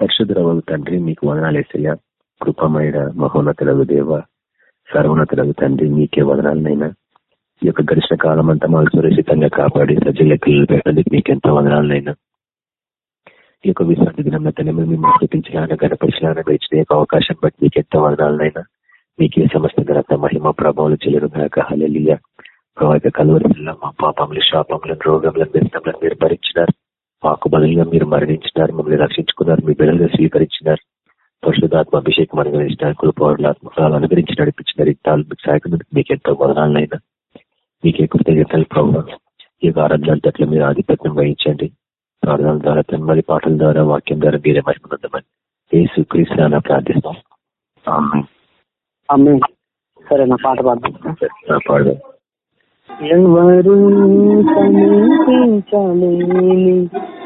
పరిశుద్ధరవు తండ్రి మీకు వదనాలేసయ్యా కృపమైన మహోన్నతులకు దేవ సర్వోన్నతులకు తండ్రి మీకే వదనాలనైనా. ఈ యొక్క గడిచిన కాలం అంతా మాకు సురక్షితంగా కాపాడి సజ్జలెక్కలు పెట్టడానికి మీకు ఎంతో వదనాలనైనా. ఈ యొక్క విశ్రాంతి దినం మిమ్మల్ని చూపించాలని గణపరిచలాగా ఇచ్చిన యొక్క అవకాశం బట్టి మీకు ఎంతో వదనాలనైనా. మీకే సమస్త ఘనత మహిమ ప్రభావాలు చెల్లరు గాక. హలలియ ప్రభావిత కలువరిలో మా పాపములు శాపములను రోగములను వ్యసనములను మీరు భరించినారు. మాకు బదులుగా మీరు మరణించినారు మమ్మల్ని రక్షించుకున్నారు మీ బిడ్డలుగా స్వీకరించినారు. పరిశుధాత్మ అభిషేకం అనుగ్రహించినారు కృపలు ఆత్మఫలాలు అనుగ్రహించి నడిపించినారు. ఇంతాలు మీకు సహాయకుడు మీకు ఎంతో వదనాలనైనా మీకే కృతజ్ఞతలు ప్రభావ ఈ యొక్క ఆరాధన మీరు ఆధిపత్యం వహించండి. ప్రార్థనల ద్వారా తన్మలి పాటల ద్వారా వాక్యం ద్వారా మీరే మహిమనుందమని ఏసు క్రీస్తు ప్రార్థిస్తాం సరే నా పాట పాడదాం. ఎవరు సమీపించలేని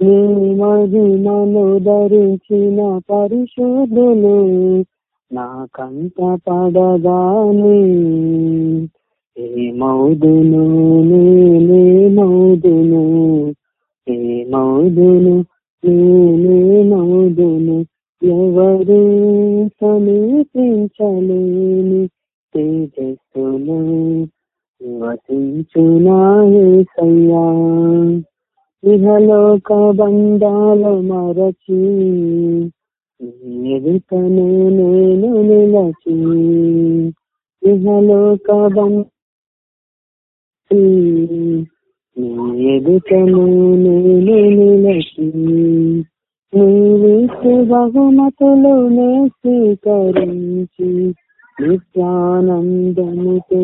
నీ మహిమను ధరించిన పరిశుద్ధులు నా కంట పడగానే ఏ మౌదును నేనే మౌదును ఏ మౌదును నేనే మౌదును ఎవరు సమీపించలేని తేజస్సులు నివసించునాయేసయ్యా ఇహలోక బంధాల మరచి ఎదుటను నేను నిలచి ఇహలోక బంధి ఎదుటను నేను నిలచి నీవిచ్చే బహుమతులు నే స్వీకరించి నిత్యానందముతో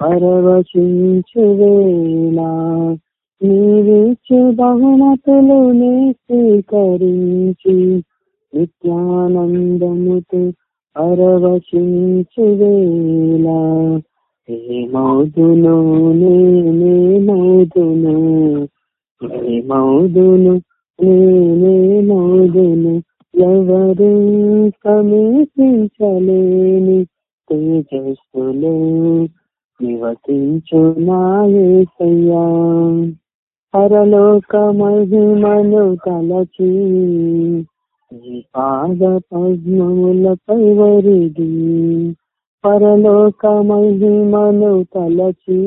పరవశించు వేళ. నీవిచ్చే బహుమతులు నే స్వీకరించి నిత్యానందముతో పరవశించు వేళ. ఏ మౌదును నేనే మౌదును ఎవరు సమీపించలేని తేజస్సులో నివసించు నాయసయ్యా పరలోక మహిమను తలచి పాద పద్మములపై వరిగి పరలోక మహిమను తలచి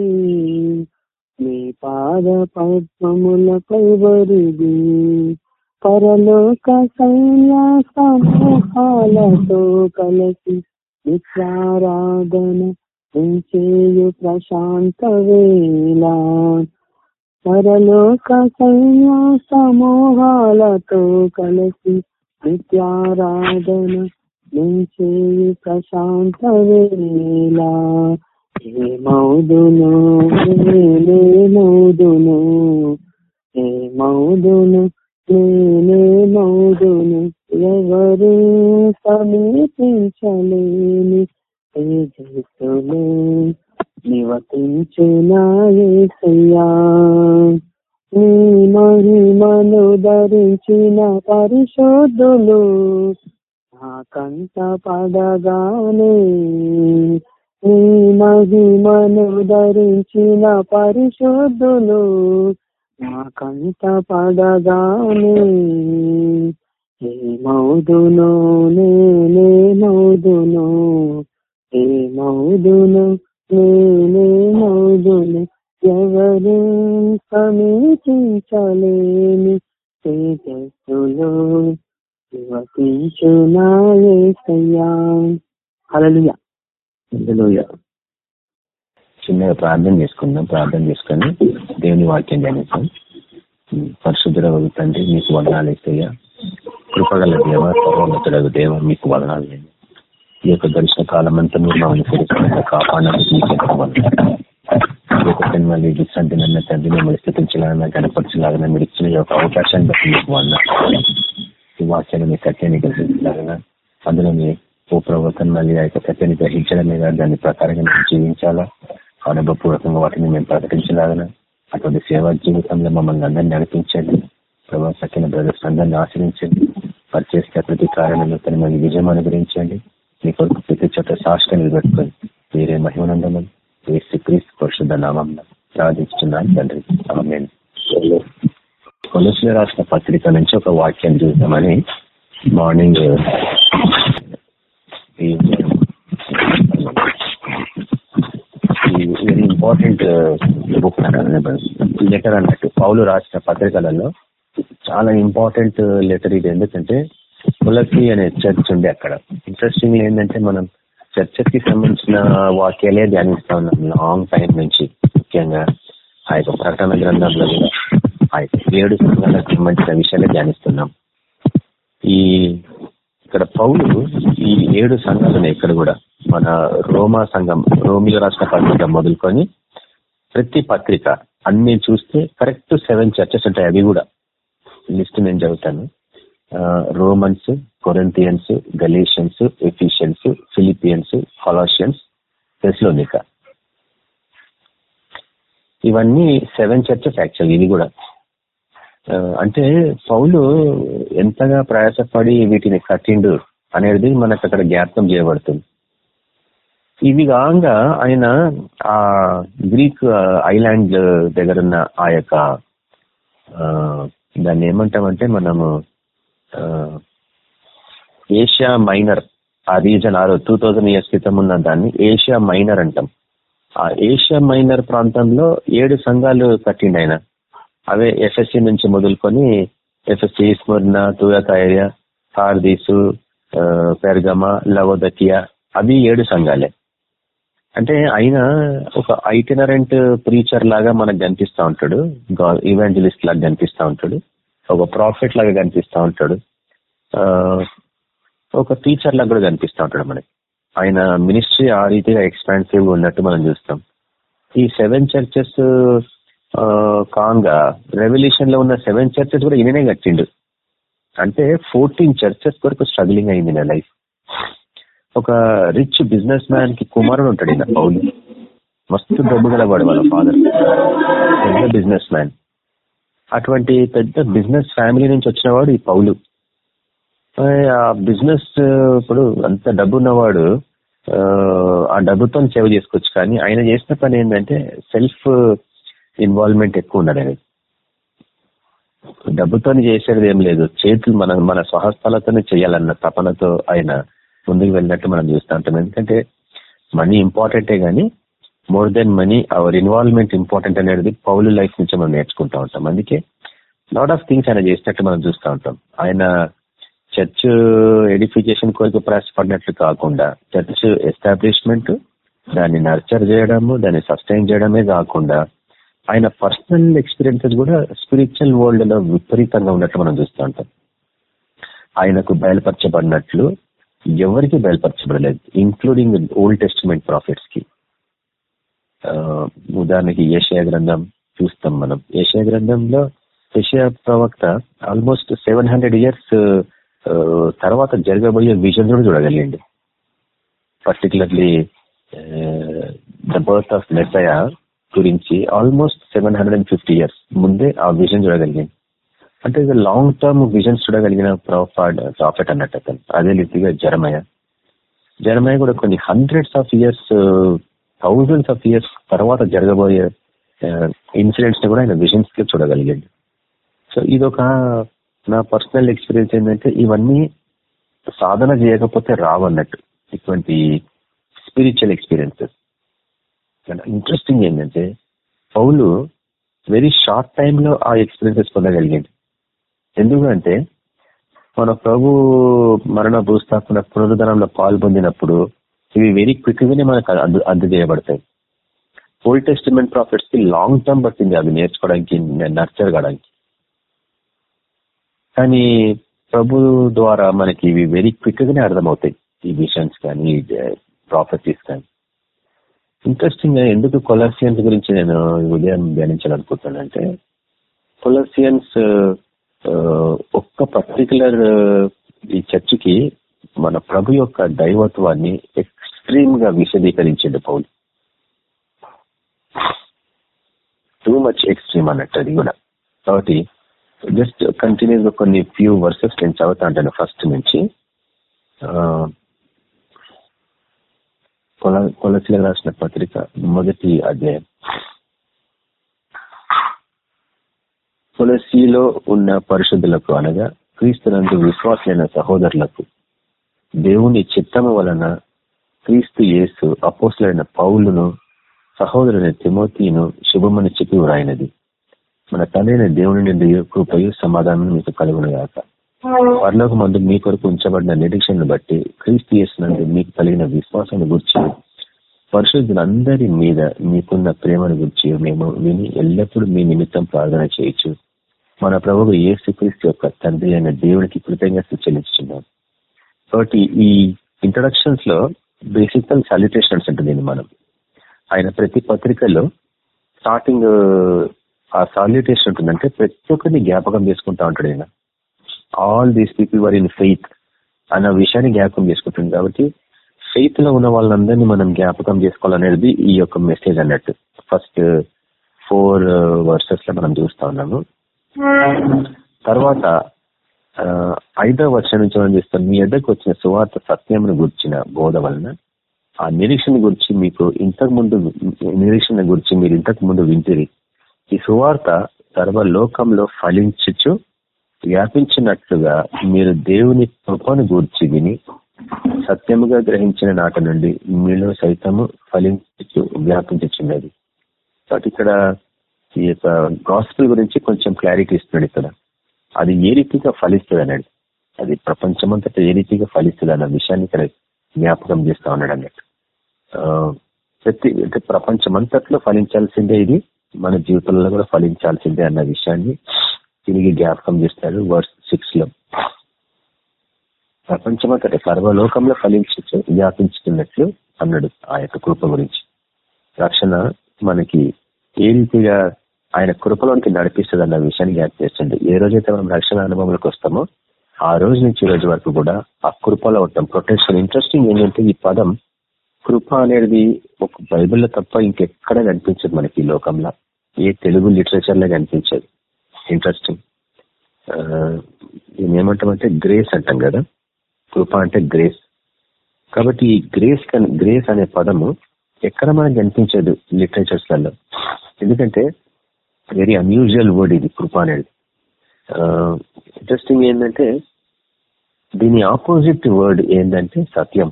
నీ పాద పద్మములపై వరిగి పరలోక సైన్య సమూహాలతో కలిసి నిత్యారాధన చేయు ప్రశాంత వేళ. పరలోక సైన్య సమూహాలతో కలిసి నిత్యారాధన చేయు ప్రశాంత వేళ ఏ మౌదును నేనే మౌదును. ఏ మౌదును నేనే మౌదును. ఎవరు సమీపించలేని తేజస్సులు నివసించునాయేసయ్యా. నీ మహిమను ధరించిన పరిశోధులు నా కంట పడగానే నీ మహిమను ధరించిన పరిశోధులు నాకంత పడగానే ఏ మౌదును నేనే మౌదును ఏ మౌదును నేనే మౌదును ఎవరు సమీపించలేని తేజస్సులో చిన్నగా ప్రార్థన చేసుకుందాం ప్రార్థన చేసుకొని దేవుని వాక్యం ధ్యానిస్తాం. పరిశుద్ధుల తండ్రి మీకు వదనాలు ఇస్తాయా కృపగల దేవ సర్వోన్నతులకు దేవ మీకు వదనాలు లేదు ఈ యొక్క దర్శన కాలం అంతా మీరు మమ్మల్ని సురక్షితంగా కాపాడడానికి మళ్ళీ విశ్రాంతి నన్న తండ్రి మిమ్మల్ని స్థితించాలన్నా గణపరచలాగా మీరు ఇచ్చిన యొక్క అవకాశాన్ని బట్టి మీకు వంద ఈ వాక్యాన్ని మీ సత్యాన్ని కలిసించలాగా అందులో మీ ఓ ప్రవర్తన మళ్ళీ ఆ యొక్క సత్యాన్ని గ్రహించడమే కాదు దాని ప్రకారంగా మేము జీవించాలా? అనుభవపూర్వకంగా వాటిని మేము ప్రకటించలాగన? అటువంటి సేవా జీవితంలో మమ్మల్ని అందరినీ నడిపించండి. ప్రభావ సత్యన బ్రదర్స్ అందరినీ ఆశ్రయించండి. పరిచేస్తే ప్రతి కారణంలో తన విజయం అనుగ్రహించండి. మీ కొరకు ప్రతి చోట సాక్షి నిలబెట్టుకొని మీరే మహిమనందనం వేసి క్రీస్తు పరిశుద్ధ నామం ప్రార్థిస్తున్నాను తండ్రి. ఆమె కొలసులు రాసిన పత్రిక నుంచి ఒక వాక్యం చూద్దామని morning very important book letter అన్నట్టు పౌలు రాసిన పత్రికలలో చాలా ఇంపార్టెంట్ లెటర్ ఇది ఎందుకంటే తులసి అనే చర్చ్ ఉండే అక్కడ. ఇంట్రెస్టింగ్ ఏంటంటే మనం చర్చకి సంబంధించిన వాక్యాలే ధ్యానిస్తా ఉన్నాం. లాంగ్ టైం నుంచి ముఖ్యంగా ఆ యొక్క ప్రకటన గ్రంథంలో కూడా ఆ యొక్క ఏడు సంఘాలకు సంబంధించిన విషయాలే ధ్యానిస్తున్నాం. ఈ ఇక్కడ పౌలు ఈ ఏడు సంఘాలు ఉన్నాయి ఇక్కడ కూడా. మన రోమా సంఘం రోమిలో రాష్ట్ర పత్రిక మొదలుకొని ప్రతి పత్రిక అన్ని చూస్తే కరెక్ట్ సెవెన్ చర్చెస్ ఉంటాయి. అవి కూడా. లిస్ట్ నేను చదువుతాను. Romans Corinthians Galatians Ephesians Philippians Colossians Thessalonica ఇవన్నీ సెవెన్ చర్చెస్ యాక్చువల్ ఇది కూడా. అంటే పౌలు ఎంతగా ప్రయాసపడి వీటిని కట్టిండు అనేది మనకు అక్కడ జ్ఞాపకం చేయబడుతుంది. ఇవి కాగా ఆయన ఆ గ్రీక్ ఐలాండ్ దగ్గర ఉన్న ఆ యొక్క దాన్ని ఏమంటామంటే మనము ఏషియా మైనర్ ఆ రీజన్ ఆరో టూ థౌజండ్ ఇయర్స్ క్రితం ఉన్న దాన్ని ఏషియా మైనర్ అంటాం. ఆ ఏషియా మైనర్ ప్రాంతంలో ఏడు సంఘాలు కట్టిండి ఆయన అవే ఎఫ్ఎస్సి నుంచి మొదలుకొని ఎఫ్ఎస్సి స్మర్ణ తుయకాయ హార్దీసు పెర్గమ లవోదకియా అవి ఏడు సంఘాలే. అంటే ఆయన ఒక ఐటినరెంట్ ప్రీచర్ లాగా మనకు కనిపిస్తూ ఉంటాడు ఈవెంజలిస్ట్ లాగా కనిపిస్తూ ఉంటాడు. ఒక ప్రాఫిట్ లాగా కనిపిస్తూ ఉంటాడు. ఒక టీచర్ లాగా కూడా కనిపిస్తూ ఉంటాడు మనకి. ఆయన మినిస్ట్రీ ఆ రీతిగా ఎక్స్పాన్సివ్ ఉన్నట్టు మనం చూస్తాం. ఈ సెవెన్ చర్చెస్ కాంగా రెవల్యూషన్లో ఉన్న సెవెన్ చర్చెస్ కూడా ఈయననే కట్టిండు. అంటే ఫోర్టీన్ చర్చెస్ వరకు స్ట్రగ్లింగ్ అయింది నా లైఫ్ ఒక రిచ్ బిజినెస్ మ్యాన్కి కుమారుడు ఉంటాడు ఈయన పౌలు. మస్తు డబ్బు గలవాడు వాళ్ళ ఫాదర్ పెద్ద బిజినెస్ మ్యాన్ అటువంటి పెద్ద బిజినెస్ ఫ్యామిలీ నుంచి వచ్చినవాడు ఈ పౌలు. ఆ బిజినెస్ ఇప్పుడు అంత డబ్బు ఉన్నవాడు ఆ డబ్బుతో సేవ చేసుకోవచ్చు. కానీ ఆయన చేసిన పని ఏంటంటే సెల్ఫ్ ఇన్వాల్వ్మెంట్ ఎక్కువ ఉన్నది అనేది డబ్బుతో చేసేది ఏం లేదు. చేతులు మన మన స్వహస్తాలతోనే చేయాలన్న తపనతో ఆయన ముందుకు వెళ్ళినట్టు మనం చూస్తూ ఉంటాం ఎందుకంటే మనీ ఇంపార్టెంటే కానీ more than money our involvement important అనేది పౌలు లైఫ్ నుంచి మనం నేర్చుకుంటూ ఉంటాం. అందుకే లాట్ ఆఫ్ థింగ్స్ ఆయన చేసినట్టు మనం చూస్తూ ఉంటాం. ఆయన చర్చ్ ఎడిఫికేషన్ కొరకు ప్రయాసపడినట్లు కాకుండా చర్చ్ ఎస్టాబ్లిష్మెంట్ దాన్ని నర్చర్ చేయడము దాన్ని సస్టైన్ చేయడమే కాకుండా ఆయన పర్సనల్ ఎక్స్పీరియన్సెస్ కూడా స్పిరిచువల్ వరల్డ్లో విపరీతంగా ఉన్నట్లు మనం చూస్తూ ఉంటాం. ఆయనకు బయలుపరచబడినట్లు ఎవరికి బయలుపరచబడలేదు ఇంక్లూడింగ్ ఓల్డ్ టెస్టిమెంట్ ప్రాఫిట్స్కి. ఉదాహరణకి ఏషియా గ్రంథం చూస్తాం మనం. ఏషియా గ్రంథంలో ఏషియా ప్రవక్త ఆల్మోస్ట్ సెవెన్ హండ్రెడ్ ఇయర్స్ తర్వాత జరగబోయే విజన్ కూడా చూడగలిగండి. Particularly the birth of Messiah గురించి almost seven hundred and fifty years ముందే ఆ విజన్ చూడగలిగింది అంటే ఇది లాంగ్ టర్మ్ విజన్స్ చూడగలిగిన ప్రాఫాడ్ ప్రాఫిట్ అన్నట్టు అతను. అదే రీతిగా జరమయ జరమయ కూడా కొన్ని hundreds of years thousands of years తర్వాత జరగబోయే ఇన్సిడెంట్స్ని కూడా ఆయన విజన్స్కి చూడగలిగాడు. సో ఇదొక నా పర్సనల్ ఎక్స్పీరియన్స్ ఏంటంటే ఇవన్నీ సాధన చేయకపోతే రావన్నట్టు. ఇటువంటి స్పిరిచువల్ ఎక్స్పీరియన్సెస్ ఇంట్రెస్టింగ్ ఏంటంటే పౌలు వెరీ షార్ట్ టైంలో ఆ ఎక్స్పీరియన్సెస్ పొందగలిగాడు. ఎందుకంటే మన ప్రభు మరణ భూస్థాపన పునరుద్ధరణలో పాల్పొందినప్పుడు ఇవి వెరీ క్విక్ గానే మనకు అందు అందజేయబడతాయి ఓల్డ్ టెస్టిమెంట్ ప్రాఫిట్స్కి లాంగ్ టర్మ్ పట్టింది అవి నేర్చుకోవడానికి నర్చర్ కావడానికి. కానీ ప్రభు ద్వారా మనకి ఇవి వెరీ క్విక్ గానే అర్థమవుతాయి. ఈ విషన్స్ కానీ ప్రాపర్టీస్ కానీ. ఇంట్రెస్టింగ్గా ఎందుకు కొలర్సియన్స్ గురించి నేను ఉదయం ధ్యానించాలనుకుంటున్నానంటే కొలసియన్స్ ఒక్క పర్టికులర్ ఈ చర్చికి మన ప్రభు యొక్క దైవత్వాన్ని ఎక్స్ట్రీమ్గా విశదీకరించిండు పౌలు. టూ మచ్ ఎక్స్ట్రీమ్ అన్నట్టు అది కూడా. కాబట్టి జస్ట్ కంటిన్యూస్గా కొన్ని ఫ్యూ వర్సెస్ నేను చదువుతా అంటాను ఫస్ట్ నుంచి. కొల కొలసిలకు రాసిన పత్రిక మొదటి అధ్యాయం. తులసిలో ఉన్న పరిశుద్ధులకు అనగా క్రీస్తునందు విశ్వాసమైన సహోదరులకు దేవుని చిత్తము వలన క్రీస్తు యేసు అపోసులైన పౌలును సహోదరుని తిమోతిను శుభమని చెప్పి వ్రాయినది మన తనైన దేవుని నుండి కృపయు సమాధానం మీకు కలుగునుగాక. పరలోక మందు మీ కొరకు ఉంచబడిన నిరీక్షణను బట్టి క్రీస్తు చేసినందు మీకు కలిగిన విశ్వాసాన్ని గురించి పరిశుద్ధులందరి మీద మీకున్న ప్రేమను గురించి మేము విని ఎల్లప్పుడూ మీ నిమిత్తం ప్రార్థన చేయొచ్చు మన ప్రభువు యేసుక్రీస్తు యొక్క తండ్రి అయిన దేవునికి కృతజ్ఞత చెల్లించున్నాం కాబట్టి ఈ ఇంట్రొడక్షన్స్లో బేసికల్ సాల్యుటేషన్స్ ఉంటుంది మనం. ఆయన ప్రతి పత్రికల్లో స్టార్టింగ్ ఆ సాల్యుటేషన్ ఉంటుందంటే ప్రతి ఒక్కరిని జ్ఞాపకం చేసుకుంటా ఉంటాడు ఆయన. All these people were in faith అన్న విషయాన్ని జ్ఞాపకం చేసుకుంటుంది కాబట్టి ఫెయిత్లో ఉన్న వాళ్ళందరినీ మనం జ్ఞాపకం చేసుకోవాలనేది ఈ యొక్క మెసేజ్ అన్నట్టు. ఫస్ట్ ఫోర్ వర్సెస్లో మనం చూస్తా ఉన్నాము. తర్వాత ఐదవ వర్షం నుంచి మనం చూస్తాం మీ ఎద్దకు వచ్చిన సువార్త సత్యమును గుర్చిన బోధ వలన ఆ నిరీక్షణ గురించి మీకు ఇంతకు ముందు నిరీక్షణ గురించి మీరు ఇంతకు ముందు వింటిరి. ఈ సువార్త సర్వలోకంలో ఫలించుచు వ్యాపించినట్లుగా మీరు దేవుని కృపను గూర్చి విని సత్యముగా గ్రహించిన నాట నుండి మీలో సైతము ఫలించు వ్యాపించుచున్నది. కాబట్టి ఇక్కడ ఈ యొక్క గాస్పిల్ గురించి కొంచెం క్లారిటీ ఇస్తున్నాడు ఇక్కడ. అది ఏ రీతిగా ఫలిస్తుంది అన్నాడు. అది ప్రపంచమంతటా ఏ రీతిగా ఫలిస్తుంది అన్న విషయాన్ని ఇక్కడ జ్ఞాపకం చేస్తా ఉన్నాడు అన్నట్టు. ప్రతి అంటే ప్రపంచమంతట్లో ఫలించాల్సిందే ఇది మన జీవితంలో కూడా ఫలించాల్సిందే అన్న విషయాన్ని తిరిగి జ్ఞాపకం చేస్తాడు వర్స్ సిక్స్లో ప్రపంచమంతట సర్వలోకంలో ఫలించు వ్యాపించుతున్నట్లు అన్నాడు ఆ యొక్క కృప గురించి. రక్షణ మనకి ఏ రీతిగా ఆయన కృపలోనికి నడిపిస్తుంది అన్న విషయాన్ని జ్ఞాపం చేస్తుంది. ఏ రోజైతే మనం రక్షణ అనుభవంలోకి వస్తామో ఆ రోజు నుంచి ఈ రోజు వరకు కూడా ఆ కృపలో ఉంటాం. ప్రొటెక్షన్ ఇంట్రెస్టింగ్ ఏంటంటే ఈ పదం కృప అనేది ఒక బైబిల్లో తప్ప ఇంకెక్కడ కనిపించదు మనకి ఈ లోకంలో. ఏ తెలుగు లిటరేచర్లో కనిపించదు ఇంట్రెస్టింగ్ ఏమంటామంటే గ్రేస్ అంటాం కదా. కృప అంటే గ్రేస్ కాబట్టి ఈ గ్రేస్ గ్రేస్ అనే పదము ఎక్కడ మనకు కనిపించదు లిటరేచర్స్లలో. ఎందుకంటే వెరీ అన్యూజువల్ వర్డ్ ఇది కృప అనేది ఇంట్రెస్టింగ్ ఏంటంటే దీని ఆపోజిట్ వర్డ్ ఏంటంటే సత్యం.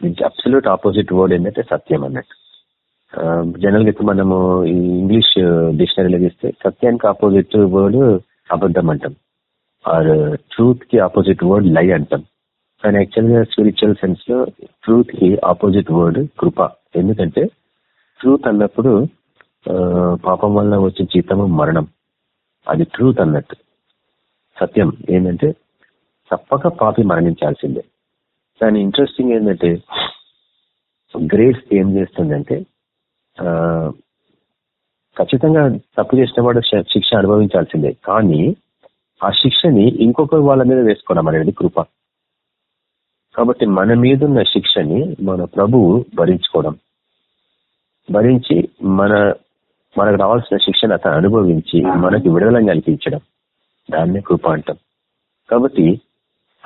దీనికి అబ్సల్యూట్ ఆపోజిట్ వర్డ్ ఏంటంటే సత్యం అన్నట్టు. జనరల్గా ఇప్పుడు మనము ఈ ఇంగ్లీష్ డిక్షనరీలో తీస్తే సత్యానికి ఆపోజిట్ వర్డ్ అబద్ధం అంటాం. ఆర్ ట్రూత్కి ఆపోజిట్ వర్డ్ లై అంటాం కానీ యాక్చువల్గా స్పిరిచువల్ సెన్స్లో ట్రూత్కి ఆపోజిట్ వర్డ్ కృప. ఎందుకంటే ట్రూత్ అన్నప్పుడు పాపం వల్ల వచ్చే జీతము మరణం. అది ట్రూత్ అన్నట్టు. సత్యం ఏంటంటే తప్పక పాపి మరణించాల్సిందే. కానీ ఇంట్రెస్టింగ్ ఏంటంటే గ్రేస్ ఏం చేస్తుందంటే ఖచ్చితంగా తప్పు చేసిన వాడు శిక్ష అనుభవించాల్సిందే. కానీ ఆ శిక్షని ఇంకొకరు వాళ్ళ మీద వేసుకోవడం అనేది కృప. కాబట్టి మన మీదున్న శిక్షని మన ప్రభువు భరించుకోవడం. భరించి మన మనకు రావాల్సిన శిక్షణ అతను అనుభవించి మనకి విడుదల కల్పించడం. దాన్నే కృప అంటాం. కాబట్టి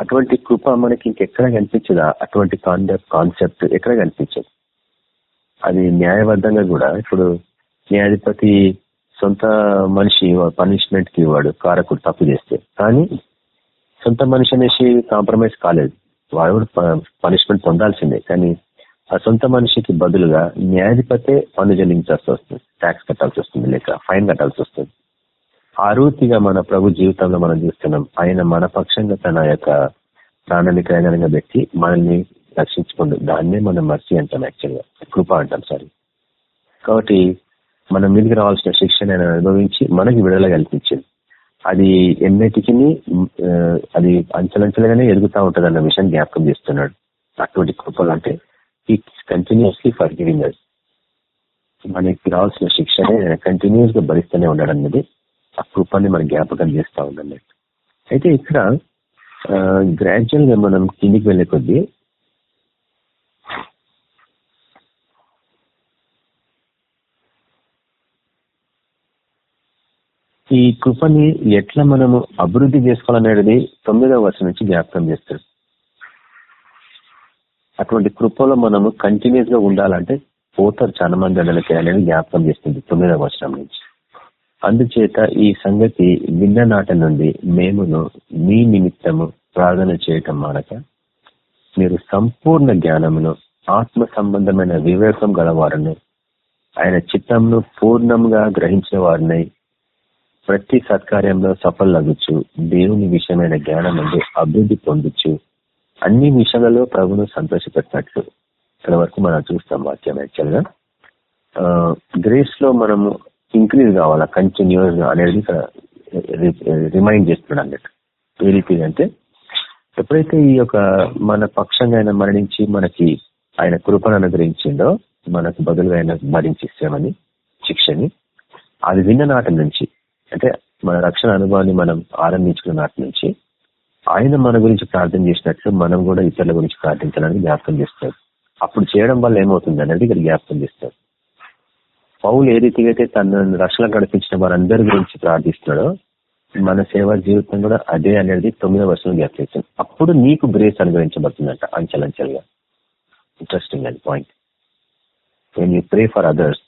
అటువంటి కృప మనకి ఇంకెక్కడ కనిపించదా? అటువంటి కాన్సెప్ట్ కాన్సెప్ట్ ఎక్కడ కనిపించదు? అది న్యాయబద్ధంగా కూడా ఇప్పుడు న్యాయాధిపతి సొంత మనిషి పనిష్మెంట్కి ఇవ్వడు కారకుడు తప్పు చేస్తే. కానీ సొంత మనిషి అనేసి కాంప్రమైజ్ కాలేదు. వాడు పనిష్మెంట్ పొందాల్సిందే. కానీ ఆ సొంత మనిషికి బదులుగా న్యాయాధిపతే పన్ను చెల్లించాల్సి వస్తుంది. ట్యాక్స్ కట్టాల్సి వస్తుంది లేక ఫైన్ కట్టాల్సి వస్తుంది. ఆ రూతిగా మన ప్రభు జీవితంలో మనం చూస్తున్నాం. ఆయన మన పక్షంగా తన యొక్క ప్రాణాన్ని క్రయంగా పెట్టి మనల్ని రక్షించుకుంటూ దాన్నే మనం మర్చి అంటాం యాక్చువల్గా. కృప అంటాం సారీ కాబట్టి మనం మీదకి రావాల్సిన శిక్షణ ఆయన అనుభవించి మనకి విడుదల కల్పించింది. అది ఎన్నిటికి అది అంచలంచలుగానే ఎదుగుతూ ఉంటుంది అన్న విషయాన్ని జ్ఞాపకం చేస్తున్నాడు. అటువంటి కృపలు అంటే it's continuously for giving us మనకి రావాల్సిన శిక్షనే కంటిన్యూస్గా భరిస్తూనే ఉన్నాడు అన్నది ఆ కృపాన్ని మనం జ్ఞాపకం చేస్తా ఉందన్నట్టు అయితే ఇక్కడ గ్రాడ్యువల్గా మనం కిందికి వెళ్ళే కొద్దీ ఈ కృపని ఎట్లా మనము అభివృద్ధి చేసుకోవాలనేది తొమ్మిదవ వర్షం నుంచి జ్ఞాపకం చేస్తాడు అటువంటి కృపలో మనము కంటిన్యూస్గా ఉండాలంటే పోతారు చాలా మంది అన్నలకి అనేది జ్ఞాపకం చేస్తుంది తొమ్మిదవ వర్షం నుంచి. అందుచేత ఈ సంగతి విన్న నాట నుండి మేమును మీ నిమిత్తము ప్రార్థన చేయటం మానక మీరు సంపూర్ణ జ్ఞానమును ఆత్మ సంబంధమైన వివేకం గలవారును ఆయన చిత్తంను పూర్ణంగా గ్రహించిన వారినై ప్రతి సత్కార్యంలో సఫలగుచ్చు దేవుని విషయమైన జ్ఞానం అభివృద్ధి పొందొచ్చు అన్ని విషయాలలో ప్రభును సంతోషపెట్టినట్లు ఇక్కడ వరకు మనం చూస్తాం వాక్యం యాక్చువల్గా గ్రేస్లో మనము ఇంక్రీజ్ కావాలా కంటిన్యూస్ అనేది ఇక్కడ రిమైండ్ చేస్తున్నాడు అన్నట్టు. ఏ రీతి అంటే ఎప్పుడైతే ఈ యొక్క మన పక్షంగా ఆయన మరణించి మనకి ఆయన కృపను అనుగ్రహించిండో మనకు బదులుగా ఆయన భరించిస్తామని శిక్షని అది విన్న నాటి నుంచి అంటే మన రక్షణ అనుభవాన్ని మనం ఆరంభించుకున్న నాటి నుంచి ఆయన మన గురించి ప్రార్థన చేసినట్లు మనం కూడా ఇతరుల గురించి ప్రార్థించడానికి జ్ఞాపకం చేస్తారు అప్పుడు చేయడం వల్ల ఏమవుతుంది అనేది ఇక్కడ జ్ఞాపకం చేస్తారు పౌలు ఏ రీతిగా అయితే తన రక్షణ గడిపించిన వారందరి గురించి ప్రార్థిస్తున్నాడో మన సేవా జీవితం కూడా అదే అనేది తొమ్మిదో వర్షం జ్ఞాపకం అప్పుడు నీకు గ్రేస్ అనుగ్రహించబడుతుందంట అంచెలంచెలుగా. Interesting and point when you pray for others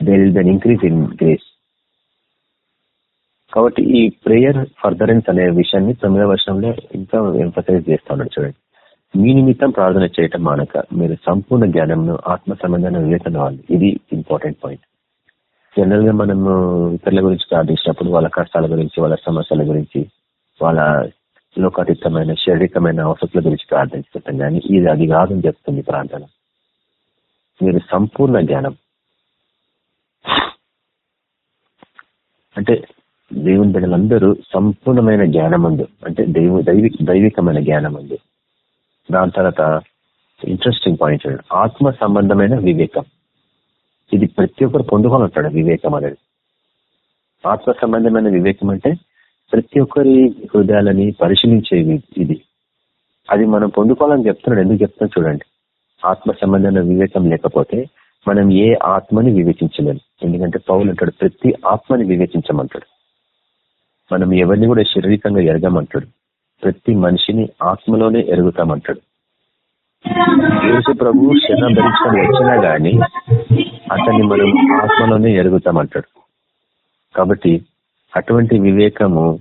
there is an increase in grace కాబట్టి ఈ ప్రేయర్ ఫర్దరెన్స్ అనే విషయాన్ని తొమ్మిదవ వర్షంలో ఇంకా ఎంఫసైజ్ చేస్తా ఉన్నాడు చూడండి. మీ నిమిత్తం ప్రార్థన చేయటం మానక మీరు సంపూర్ణ జ్ఞానంను ఆత్మ సంబంధాన్ని వివేకం వాళ్ళు ఇది ఇంపార్టెంట్ పాయింట్ జనరల్గా మనము ఇతరుల గురించి ప్రార్థించినప్పుడు వాళ్ళ కష్టాల గురించి వాళ్ళ సమస్యల గురించి వాళ్ళ లోకాతీతమైన శారీరకమైన అవసరాల గురించి ప్రార్థించుకుంటాం కానీ ఇది అది కాదని చెప్తుంది ప్రార్థన. మీరు సంపూర్ణ జ్ఞానం. అంటే దేవుని బిడ్డలందరూ సంపూర్ణమైన జ్ఞానం అంటే దైవ దైవిక దైవికమైన జ్ఞానం అందు దాని తర్వాత ఇంట్రెస్టింగ్ పాయింట్ ఆత్మ సంబంధమైన వివేకం. ఇది ప్రతి ఒక్కరు పొందుకోవాలంటాడు వివేకం అనేది. ఆత్మ సంబంధమైన వివేకం అంటే ప్రతి ఒక్కరి హృదయాలని పరిశీలించే ఇది. అది మనం పొందుకోవాలని చెప్తున్నాడు. ఎందుకు చెప్తున్నాడు చూడండి. ఆత్మ సంబంధమైన వివేకం లేకపోతే మనం ఏ ఆత్మని వివేచించలేము ఎందుకంటే పౌలు అంటాడు ప్రతి ఆత్మని వివేచించమంటాడు. మనం ఎవరిని కూడా శారీరకంగా ఎరగమంటాడు. ప్రతి మనిషిని ఆత్మలోనే ఎరుగుతామంటాడు. యేసు ప్రభు శరణం ధరించడం వచ్చినా గాని అతన్ని మనం ఆత్మలోనే ఎరుగుతామంటాడు. కాబట్టి అటువంటి వివేకము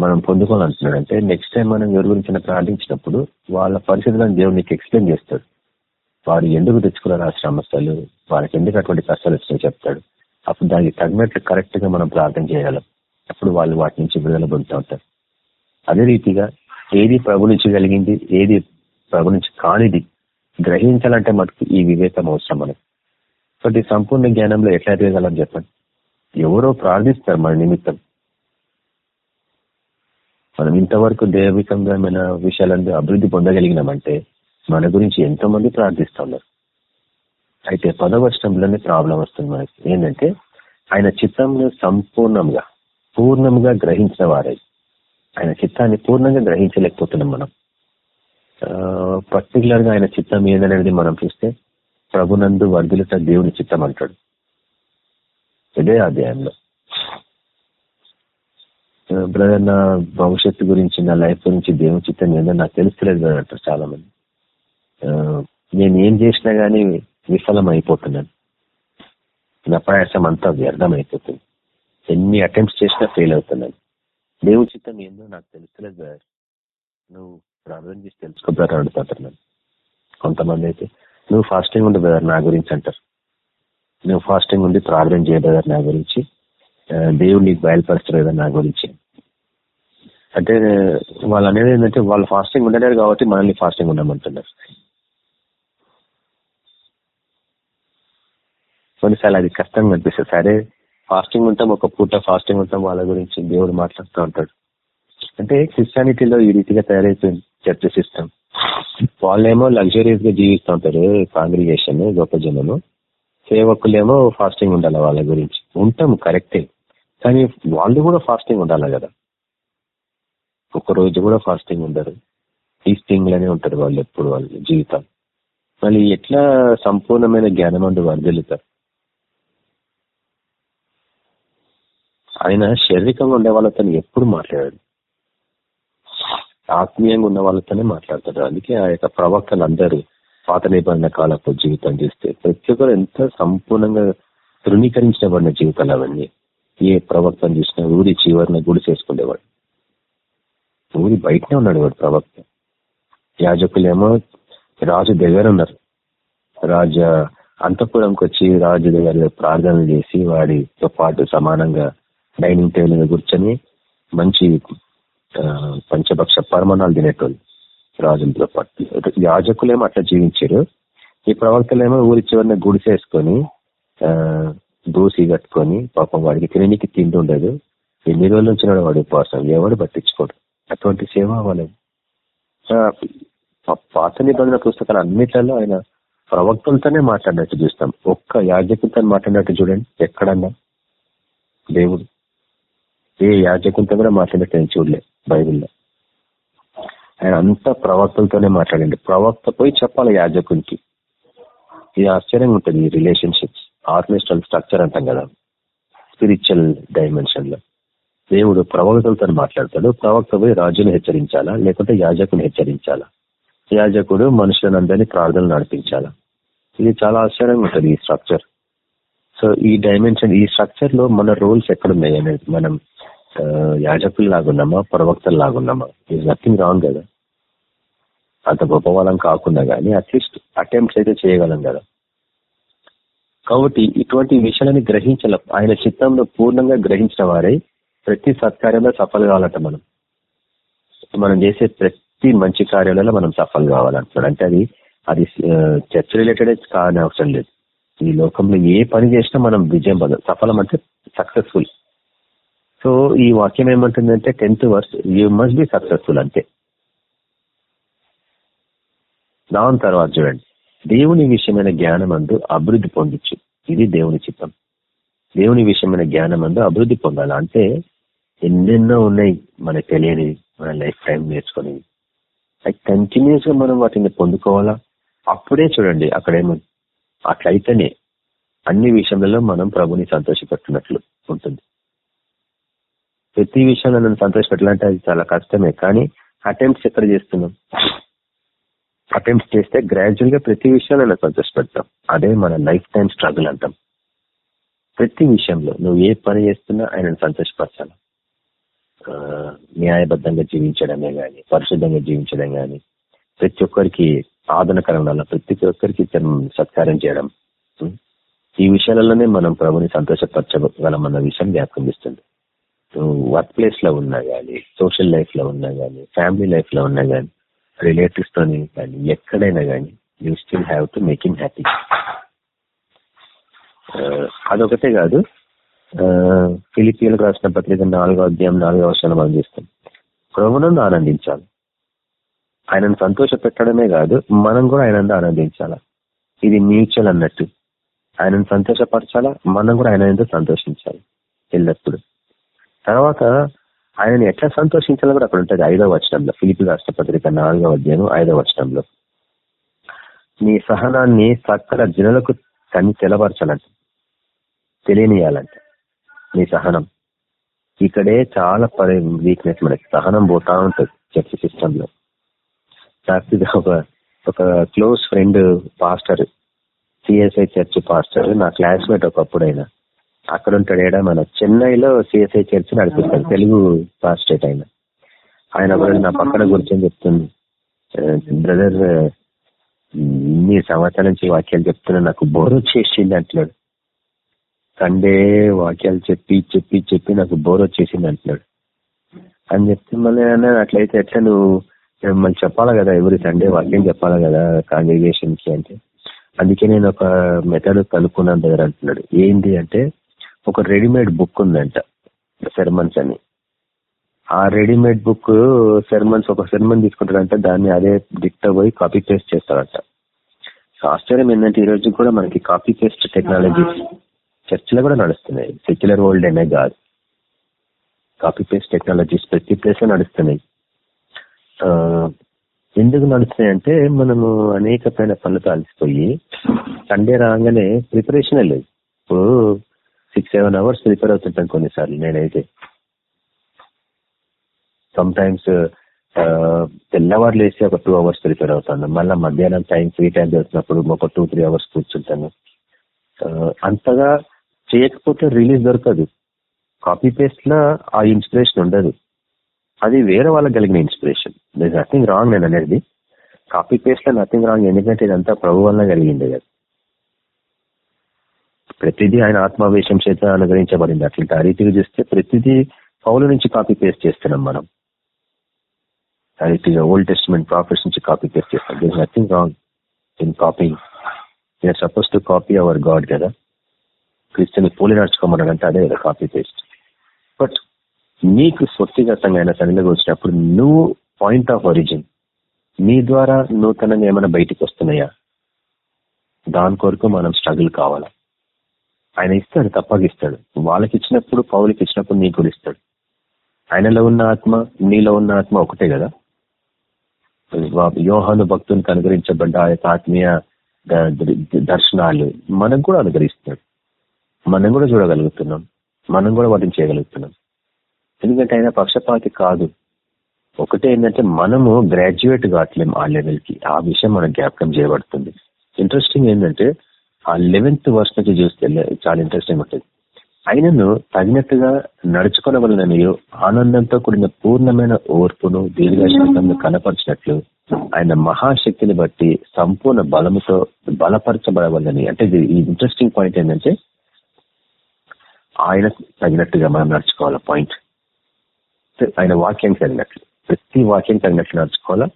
మనం పొందుకోవాలంటున్నాడు. అంటే నెక్స్ట్ టైం మనం ఎవరి గురించి ప్రార్థించినప్పుడు వాళ్ళ పరిస్థితులను దేవుడు నీకు ఎక్స్ప్లెయిన్ చేస్తాడు. వారు ఎందుకు తెచ్చుకున్నారు ఆ శ్రమస్థలు? వారికి ఎందుకు అటువంటి కష్టాలు వచ్చినాయి చెప్తాడు. అప్పుడు దానికి తగినట్లు కరెక్ట్గా మనం ప్రార్థన చేయగలం అప్పుడు వాళ్ళు వాటి నుంచి విడుదల పొందుతూ ఉంటారు. అదే రీతిగా ఏది ప్రభు నుంచి కలిగింది ఏది ప్రభు నుంచి కానిది గ్రహించాలంటే మటుకు ఈ వివేకం అవసరం మనకు కాబట్టి సంపూర్ణ జ్ఞానంలో ఎట్లా ఎదగాలని చెప్పండి? ఎవరో ప్రార్థిస్తారు మన నిమిత్తం. మనం ఇంతవరకు దైవికమైన విషయాలను అభివృద్ధి పొందగలిగినామంటే మన గురించి ఎంతో మంది ప్రార్థిస్తున్నారు అయితే పదవచనంలోనే ప్రాబ్లం వస్తుంది మనకి. ఏంటంటే ఆయన చిత్తంలో సంపూర్ణంగా పూర్ణంగా గ్రహించిన వారై. ఆయన చిత్తాన్ని పూర్ణంగా గ్రహించలేకపోతున్నాం మనం. పర్టికులర్గా ఆయన చిత్తం ఏదనేది మనం చూస్తే ప్రభునందు వర్ధులట దేవుని చిత్తం అంటాడు. ఇదే అధ్యాయంలో. బ్రదర్ నా భవిష్యత్తు గురించి నా లైఫ్ గురించి దేవుని చిత్తం ఏదో నాకు తెలుస్తలేదు కదా అంటారు చాలా మంది నేను ఏం చేసినా గానీ విఫలం అయిపోతున్నాను నా ప్రయాసం అంతా వ్యర్థం అయిపోతుంది ఎన్ని అటెంప్ట్స్ చేసినా ఫెయిల్ అవుతున్నాను దేవుడి చిత్తం ఏందో నాకు తెలుస్తలేదు సార్ నువ్వు ప్రార్థన చేసి తెలుసుకో బ్రదర్ అడుగుతున్నాను కొంతమంది అయితే నువ్వు ఫాస్టింగ్ ఉండు బ్రదర్ నా గురించి అంటారు. నువ్వు ఫాస్టింగ్ ఉండి ప్రార్థన చేయ నా గురించి. దేవుడు నీకు బయలుపరచలేదా నా గురించి. అంటే వాళ్ళు అనేది ఏంటంటే వాళ్ళు ఫాస్టింగ్ ఉండలేరు కాబట్టి మనల్ని ఫాస్టింగ్ ఉండమంటున్నారు. కొన్నిసార్లు అది కష్టంగా అనిపిస్తుంది. సరే ఫాస్టింగ్ ఉంటాం ఒక పూట ఫాస్టింగ్ ఉంటాం వాళ్ళ గురించి దేవుడు మాట్లాడుతూ ఉంటాడు. అంటే క్రిస్టియానిటీలో ఈ రీతిగా తయారైపోయింది చర్చ సిస్టమ్ వాళ్ళేమో లగ్జరీస్గా జీవిస్తూ ఉంటారు కాంగ్రిగేషన్ గొప్ప జనము సేవకులేమో ఫాస్టింగ్ ఉండాలి వాళ్ళ గురించి. ఉంటాం కరెక్టే కానీ వాళ్ళు కూడా ఫాస్టింగ్ ఉండాలి కదా. ఒక రోజు కూడా ఫాస్టింగ్ ఉండరు. ఫీస్టింగ్లోనే ఉంటారు వాళ్ళు ఎప్పుడు వాళ్ళ జీవితం. మళ్ళీ ఎట్లా సంపూర్ణమైన జ్ఞానం అందు వర్దిల్లుతారు ఆయన శారీరకంగా ఉండే వాళ్ళతో ఎప్పుడు మాట్లాడాడు. ఆత్మీయంగా ఉన్న వాళ్ళతోనే మాట్లాడతాడు. అందుకే ఆ యొక్క ప్రవక్తలు అందరూ పాత నిబంధన కాలపు జీవితం చేస్తే ప్రతి ఒక్కరు ఎంత సంపూర్ణంగా తృణీకరించబడిన జీవితాలు అవన్నీ. ఏ ప్రవక్తను చూసినా ఊరి చివరిన గుడి చేసుకునేవాడు. ఊరి బయటనే ఉన్నాడు వాడు ప్రవక్త. యాజకులేమో రాజు దగ్గర ఉన్నారు. రాజ అంతఃపురంకి వచ్చి రాజు దగ్గర ప్రార్థనలు చేసి వాడితో పాటు సమానంగా డైనింగ్ టేబుల్ మీద కూర్చొని మంచి పంచభక్ష పరమాణాలు తినేటోళ్ళు. రాజులతో పాటు. యాజకులేమో అట్లా జీవించారు. ఈ ప్రవర్తలేమో ఊరి చివరిన గుడిసేసుకొని దూసి కట్టుకొని పాపం వాడికి తినడానికి తిండి ఉండదు. ఎన్ని రోజుల నుంచి వాడు ఉపవాసం ఎవడు పట్టించుకోడు. అటువంటి సేవ అవ్వలేదు పాత నిబంధన పుస్తకాలు అన్నిట్లలో ఆయన ప్రవక్తలతోనే మాట్లాడినట్టు చూస్తాం. ఒక్క యాజకులతో మాట్లాడినట్టు చూడండి. ఎక్కడన్నా దేవుడు ఏ యాజకులతో కూడా మాట్లాడినట్టు నేను చూడలే బైబిల్లో. ఆయన అంతా ప్రవక్తలతోనే మాట్లాడండి. ప్రవక్త పోయి చెప్పాలి యాజకునికి. ఇది ఆశ్చర్యంగా ఉంటుంది ఈ రిలేషన్షిప్స్. ఆర్గనైస్టల్ స్ట్రక్చర్ అంటాం కదా. స్పిరిచువల్ డైమెన్షన్లో దేవుడు ప్రవక్తలతో మాట్లాడతాడు. ప్రవక్త పోయి రాజుని హెచ్చరించాలా? లేకుంటే యాజకుని హెచ్చరించాలా? యాజకుడు మనుషులందరినీ ప్రార్థనలు నడిపించాలా? ఇది చాలా ఆశ్చర్యంగా ఉంటుంది ఈ స్ట్రక్చర్. సో ఈ డైమెన్షన్ ఈ స్ట్రక్చర్లో మన రోల్స్ ఎక్కడున్నాయి అనేది మనం యాజకులు లాగున్నామా ప్రవక్తలు లాగున్నామా ఈజ్ నథింగ్ రాంగ్ కదా? అంత గొప్ప వాళ్ళం కాకుండా కానీ అట్లీస్ట్ అటెంప్ట్స్ అయితే చేయగలం కదా? కాబట్టి ఇటువంటి విషయాలని గ్రహించాల ఆయన చిత్తంలో పూర్ణంగా గ్రహించిన వారే ప్రతి సత్కార్యంలో సఫల్ కావాలంట మనం. మనం చేసే ప్రతి మంచి కార్యాలలో మనం సఫల్ కావాలంటున్నాడు. అంటే అది అది చర్చ రిలేటెడ్ కాని అవసరం లేదు. ఈ లోకంలో ఏ పని చేసినా మనం విజయం పొందాం. సఫలం అంటే సక్సెస్ఫుల్ సో ఈ వాక్యం ఏమంటుందంటే tenth verse you must be successful అంతే. దాని తర్వాత చూడండి. దేవుని విషయమైన జ్ఞానం అందు అభివృద్ధి పొందొచ్చు. ఇది దేవుని చిత్తం. దేవుని విషయమైన జ్ఞానం అందు అభివృద్ధి పొందాలి. అంటే ఎన్నెన్నో ఉన్నాయి మనకు తెలియని మన లైఫ్ టైం నేర్చుకుని. అవి కంటిన్యూస్గా మనం వాటిని పొందుకోవాలా? అప్పుడే చూడండి అక్కడేమో అట్లయితేనే అన్ని విషయంలో మనం ప్రభుని సంతోషపెట్టినట్లు ఉంటుంది. ప్రతి విషయంలో నన్ను సంతోషపెట్టాలంటే అది చాలా కష్టమే కానీ అటెంప్ట్స్ ఎక్కడ చేస్తున్నాం? అటెంప్ట్స్ చేస్తే గ్రాడ్యువల్గా ప్రతి విషయంలో నన్ను సంతోషపెడతాం. అదే మన లైఫ్ టైం స్ట్రగుల్ అంటాం. ప్రతి విషయంలో నువ్వు ఏ పని చేస్తున్నా ఆయనను సంతోషపరచాలి. న్యాయబద్ధంగా జీవించడమే కానీ పరిశుద్ధంగా జీవించడం కానీ ప్రతి ఒక్కరికి ఆదరణకరంగా ప్రతి ఒక్కరికి సత్కారం చేయడం. ఈ విషయాలలోనే మనం ప్రభుని సంతోషపరచగలమన్న విషయం జ్ఞాపకం ఇస్తుంది వర్క్ ప్లేస్లో ఉన్నా గానీ సోషల్ లైఫ్లో ఉన్నా గానీ ఫ్యామిలీ లైఫ్లో ఉన్నా గానీ రిలేటివ్స్ తోని కానీ ఎక్కడైనా కానీ you still have to make in happy అదొకటే కాదు. ఫిలిపియన్లకు రాసిన పత్రిక నాలుగో అధ్యాయం నాలుగో వర్షాలు మనం చేస్తాం. ప్రభునందు ఆనందించాలి. ఆయనను సంతోష పెట్టడమే కాదు మనం కూడా ఆయన ఆనందించాలా? ఇది మ్యూచువల్ అన్నట్టు. ఆయనను సంతోషపరచాలా? మనం కూడా ఆయన ఎంతో సంతోషించాలి ఎల్లప్పుడు. తర్వాత ఆయనని ఎట్లా సంతోషించాలో కూడా అక్కడ ఉంటుంది ఐదవ వచనంలో. ఫిలిపి రాష్ట్రపత్రిక నాలుగవ అధ్యాయం ఐదవ వచనంలో. నీ సహనాన్ని సకల జనులకు కని తెలపరచాలంట. తెలియనియాలంట నీ సహనం. ఇక్కడే చాలా పరి వీక్నెస్ మనకి. సహనం పోతా ఉంటుంది. చర్చ సిస్టమ్ లో ఒక ఒక close friend pastor CSI church pastor నా క్లాస్మేట్ ఒకప్పుడైనా. అక్కడ ఉంటాడు ఏడా మన చెన్నైలో సిఎస్ఐ చర్చ్ నడిపిస్తాడు తెలుగు పాస్టేట్ ఆయన. ఆయన కూడా నా పక్కన కూర్చొని చెప్తుంది బ్రదర్ ఇన్ని సంవత్సరాల నుంచి వాక్యాలు చెప్తున్నా నాకు బోర్ వచ్చేసింది అంటున్నాడు. సండే వాక్యాలు చెప్పి చెప్పి చెప్పి నాకు బోర్ వచ్చేసింది అంటున్నాడు. అని చెప్తే మళ్ళీ అన్న అట్లయితే ఎట్లా నువ్వు మళ్ళీ చెప్పాలా కదా ఎవరి సండే వాక్యం చెప్పాలా కదా కాంగ్రిగేషన్కి అంటే. అందుకే నేను ఒక మెథడ్ కనుక్కున్నాను దగ్గర అంటున్నాడు. ఏంటి అంటే ఒక రెడీమేడ్ బుక్ ఉందంట సెర్మన్స్ అని. ఆ రెడీమేడ్ బుక్ సెర్మన్స్ ఒక సెర్మన్ తీసుకుంటాడంట దాన్ని అదే డిక్ట్ పోయి కాపీ పేస్ట్ చేస్తాడంట. ఆశ్చర్యం ఏంటంటే ఈ రోజు కూడా మనకి కాపీ పేస్ట్ టెక్నాలజీస్ చర్చిలో కూడా నడుస్తున్నాయి. సెక్యులర్ వరల్డ్ అనే కాదు. కాపీ పేస్ట్ టెక్నాలజీస్ ప్రతి ప్లేస్లో నడుస్తున్నాయి. ఎందుకు నడుస్తున్నాయంటే మనము అనేకమైన పనులు కాల్చిపోయి సండే రాగానే ప్రిపరేషన్ లేదు. ఇప్పుడు సిక్స్ సెవెన్ అవర్స్ ప్రిపేర్ అవుతుంటాను కొన్నిసార్లు నేనైతే. సమ్ టైమ్స్ తెల్లవారులు వేసి ఒక టూ అవర్స్ ప్రిపేర్ అవుతాను. మళ్ళీ మధ్యాహ్నం టైం ఫ్రీ టైం దొరికినప్పుడు ఒక టూ త్రీ అవర్స్ కూర్చుంటాను. అంతగా చేయకపోతే రిలీజ్ దొరకదు. కాపీ పేస్ట్ లా ఆ ఇన్స్పిరేషన్ ఉండదు. అది వేరే వాళ్ళకి కలిగిన ఇన్స్పిరేషన్ దిస్ నథింగ్ రాంగ్ నేను అనేది. కాపీ పేస్ట్లో నథింగ్ రాంగ్ ఎందుకంటే ఇదంతా ప్రభు వల్ల కలిగింది కదా. ప్రతిదీ ఆయన ఆత్మావేశం చేత అనుగ్రహించబడింది. అట్లా ఆ రీతిగా చూస్తే ప్రతిదీ పౌల నుంచి కాపీ పేస్ట్ చేస్తున్నాం మనం. ఆ రీతిగా ఓల్డ్ టెస్ట్మెంట్ ప్రాఫిట్స్ నుంచి కాపీ పేస్ట్ చేస్తాం. This nothing wrong in copying you're supposed to copy our God కదా. క్రిస్టియన్ పోలి నడుచుకోమన్నాడంటే అదే కదా కాపీ పేస్ట్ బట్ నీకు స్వక్తిగతంగా అయిన సన్నిధికి వచ్చినప్పుడు నువ్వు పాయింట్ ఆఫ్ ఒరిజిన్ నీ ద్వారా నూతనంగా ఏమైనా బయటికి వస్తున్నాయా? దాని కొరకు మనం స్ట్రగుల్ కావాలా? ఆయన ఇస్తాడు తప్పగిస్తాడు వాళ్ళకి ఇచ్చినప్పుడు పౌలకి ఇచ్చినప్పుడు నీకు కూడా ఇస్తాడు. ఆయనలో ఉన్న ఆత్మ నీలో ఉన్న ఆత్మ ఒకటే కదా? యోహాను భక్తునికి అనుగ్రహించబడ్డ ఆ యొక్క ఆత్మీయ దర్శనాలు మనం కూడా అనుగ్రహిస్తున్నాడు మనం కూడా చూడగలుగుతున్నాం. మనం కూడా వాటిని చేయగలుగుతున్నాం. ఎందుకంటే ఆయన పక్షపాతి కాదు. ఒకటే ఏంటంటే మనము గ్రాడ్యుయేట్ కావట్లేము ఆ లెవెల్కి ఆ విషయం మనకు జ్ఞాపకం చేయబడుతుంది. ఇంట్రెస్టింగ్ ఏంటంటే ఆ లెవెన్త్ వర్స్ నుంచి చూస్తే చాలా ఇంట్రెస్టింగ్ ఉంటుంది. ఆయనను తగినట్టుగా నడుచుకోనవలననియో ఆనందంతో కూడిన పూర్ణమైన ఓర్పును దీర్ఘశాంతంలో కనపరిచినట్లు ఆయన మహాశక్తిని బట్టి సంపూర్ణ బలముతో బలపరచబడవలని అంటే ఈ ఇంట్రెస్టింగ్ పాయింట్ ఏంటంటే ఆయన తగినట్టుగా మనం నడుచుకోవాలి. పాయింట్ ఆయన వాక్యం తగినట్లు ప్రతి వాక్యం తగినట్లు నడుచుకోవాలా?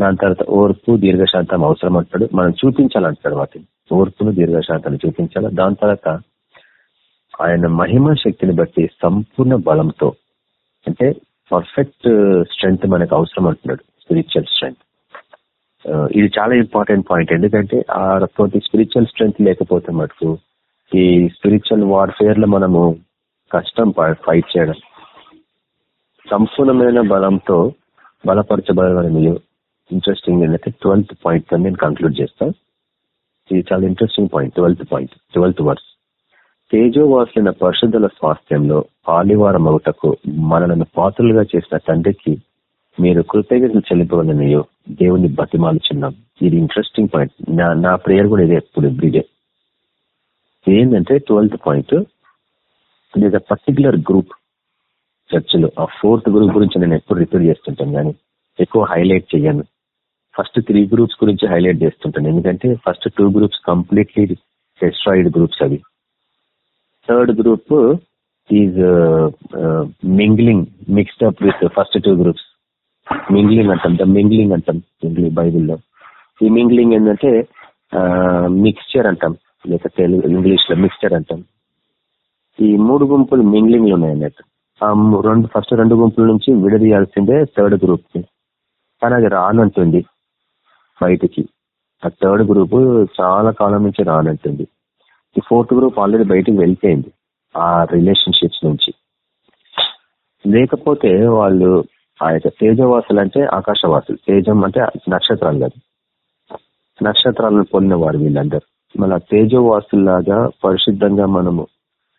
దాని తర్వాత ఓర్పు దీర్ఘశాంతం అవసరం అంటాడు. మనం చూపించాలంటాడు వాటిని ఓర్పును దీర్ఘశాంతాన్ని చూపించాలా? దాని తర్వాత ఆయన మహిమ శక్తిని బట్టి సంపూర్ణ బలంతో అంటే పర్ఫెక్ట్ స్ట్రెంగ్త్ uh, మనకు అవసరం అంటున్నాడు. స్పిరిచువల్ స్ట్రెంగ్త్ uh, ఇది చాలా ఇంపార్టెంట్ పాయింట్ ఎందుకంటే ఆ స్పిరిచువల్ స్ట్రెంగ్త్ లేకపోతే మటుకు ఈ స్పిరిచువల్ వార్ఫేర్లో మనము కష్టం ఫైట్ చేయడం. సంపూర్ణమైన బలంతో బలపరచబడాలని ఇంట్రెస్టింగ్ ఏంటంటే ట్వెల్త్ పాయింట్ నేను కంక్లూడ్ చేస్తాను ఇది చాలా interesting point twelfth point twelfth verse తేజోవాసులైన పరిశుద్ధుల స్వాస్థ్యంలో ఆలివారం అవుటకు మనలను పాత్రలుగా చేసిన తండ్రికి మీరు కృతజ్ఞతలు చెల్లిపోవాలనియో దేవుని బతిమాలుచున్నాం ఇది ఇంట్రెస్టింగ్ పాయింట్ నా నా ప్రేయర్ కూడా ఇదే ఎప్పుడు ఎవ్రీడే ఏంటంటే ట్వెల్త్ పాయింట్ ఇది పర్టికులర్ గ్రూప్ చర్చిలో. ఆ ఫోర్త్ గ్రూప్ గురించి నేను ఎప్పుడు రిపేర్ చేస్తుంటాను కానీ ఎక్కువ హైలైట్ చేయను ఫస్ట్ త్రీ గ్రూప్స్ గురించి హైలైట్ చేస్తుంటాను. ఎందుకంటే first two groups completely destroyed groups అవి. Third group is mingling mixed up with first two groups. Mingling అంటాం ద మింగ్లింగ్ అంటాం ఇంగ్లీష్ బైబిల్లో. ఈ మింగ్లింగ్ ఏంటంటే మిక్స్చర్ అంటాం లేక తెలుగు ఇంగ్లీష్లో మిక్స్చర్ అంటాం. ఈ మూడు గుంపులు మింగ్లింగ్లు ఉన్నాయి అన్నట్టు రెండు ఫస్ట్ రెండు గుంపుల నుంచి విడదీయాల్సిందే థర్డ్ గ్రూప్కి. కానీ అది రానంటుంది బయటికి. ఆ థర్డ్ గ్రూప్ చాలా కాలం నుంచి రానంటుంది. ఈ ఫోర్త్ గ్రూప్ ఆల్రెడీ బయటికి వెళ్ళిపోయింది ఆ రిలేషన్షిప్స్ నుంచి. లేకపోతే వాళ్ళు ఆ యొక్క తేజవాసులు అంటే ఆకాశవాసులు. తేజం అంటే నక్షత్రాలు కాదు. నక్షత్రాలను పొందిన వారు వీళ్ళందరూ. మన తేజవాసుల్లాగా పరిశుద్ధంగా మనము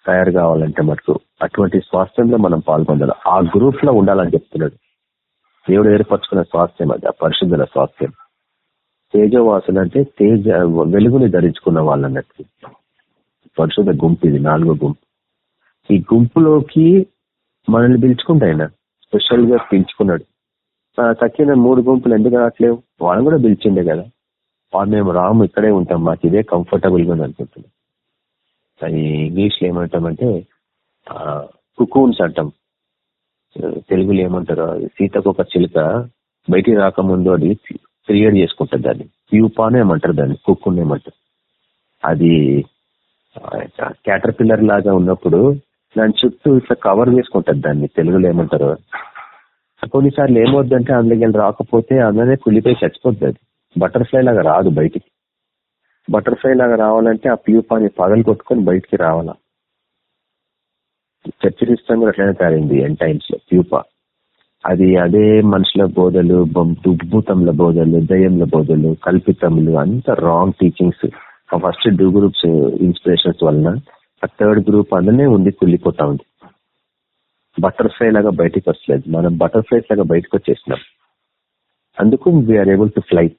తయారు కావాలంటే మటుకు అటువంటి స్వాస్థ్యంలో మనం పాల్గొందాం ఆ గ్రూప్లో ఉండాలని చెప్తున్నాడు. దేవుడు ఏర్పరచుకున్న స్వాస్థ్యం అది ఆ పరిశుద్ధుల స్వాస్థ్యం. తేజవాసులు అంటే తేజ వెలుగుని ధరించుకున్న వాళ్ళు అన్నట్టు పరిశుద్ధ గుంపు ఇది నాలుగో గుంపు. ఈ గుంపులోకి మనల్ని పిలుచుకుంటా ఆయన. స్పెషల్గా పిలుచుకున్నాడు తక్కిన మూడు గుంపులు ఎందుకు రావట్లేవు? వాళ్ళని కూడా పిలిచిండే కదా. వాళ్ళు మేము రాము ఇక్కడే ఉంటాం మాకు ఇదే కంఫర్టబుల్గా అనుకుంటున్నాం అది ఇంగ్లీష్లో ఏమంటామంటే కుకూన్స్ అంటాం. తెలుగులో ఏమంటారు సీతకు ఒక చిలుక బయటికి రాకముందు అది క్రియేట్ చేసుకుంటుంది దాన్ని. ప్యూపానే ఏమంటారు దాన్ని కుక్కున్ ఏమంటారు. అది క్యాటర్ పిల్లర్ లాగా ఉన్నప్పుడు దాని చుట్టూ ఇట్లా కవర్ చేసుకుంటది దాన్ని. తెలుగులో ఏమంటారు కొన్నిసార్లు ఏమవుద్దంటే అందులోకి రాకపోతే అందులోనే కుళ్ళిపోయి చచ్చిపోద్ది అది. బటర్ఫ్లై లాగా రాదు బయటికి. బటర్ఫ్లై లాగా రావాలంటే ఆ ప్యూపాని పగలు కొట్టుకొని బయటికి రావాలా? చర్చరిస్తాం కూడా అట్లనే తయారైంది ఎన్ టైమ్స్లో ప్యూపా అది అదే మనుషుల బోధలు దుద్భుతంల బోధలు దయ్యంల బోధలు కల్పితములు అంత రాంగ్ టీచింగ్స్ ఆ ఫస్ట్ టూ గ్రూప్స్ ఇన్స్పిరేషన్స్ వలన ఆ థర్డ్ గ్రూప్ అందులోనే ఉంది కుళ్ళిపోతా ఉంది. బటర్ఫ్లై లాగా బయటకు వస్తలేదు. మనం బటర్ఫ్లైస్ లాగా బయటకు వచ్చేసినాం. అందుకు we're able to fly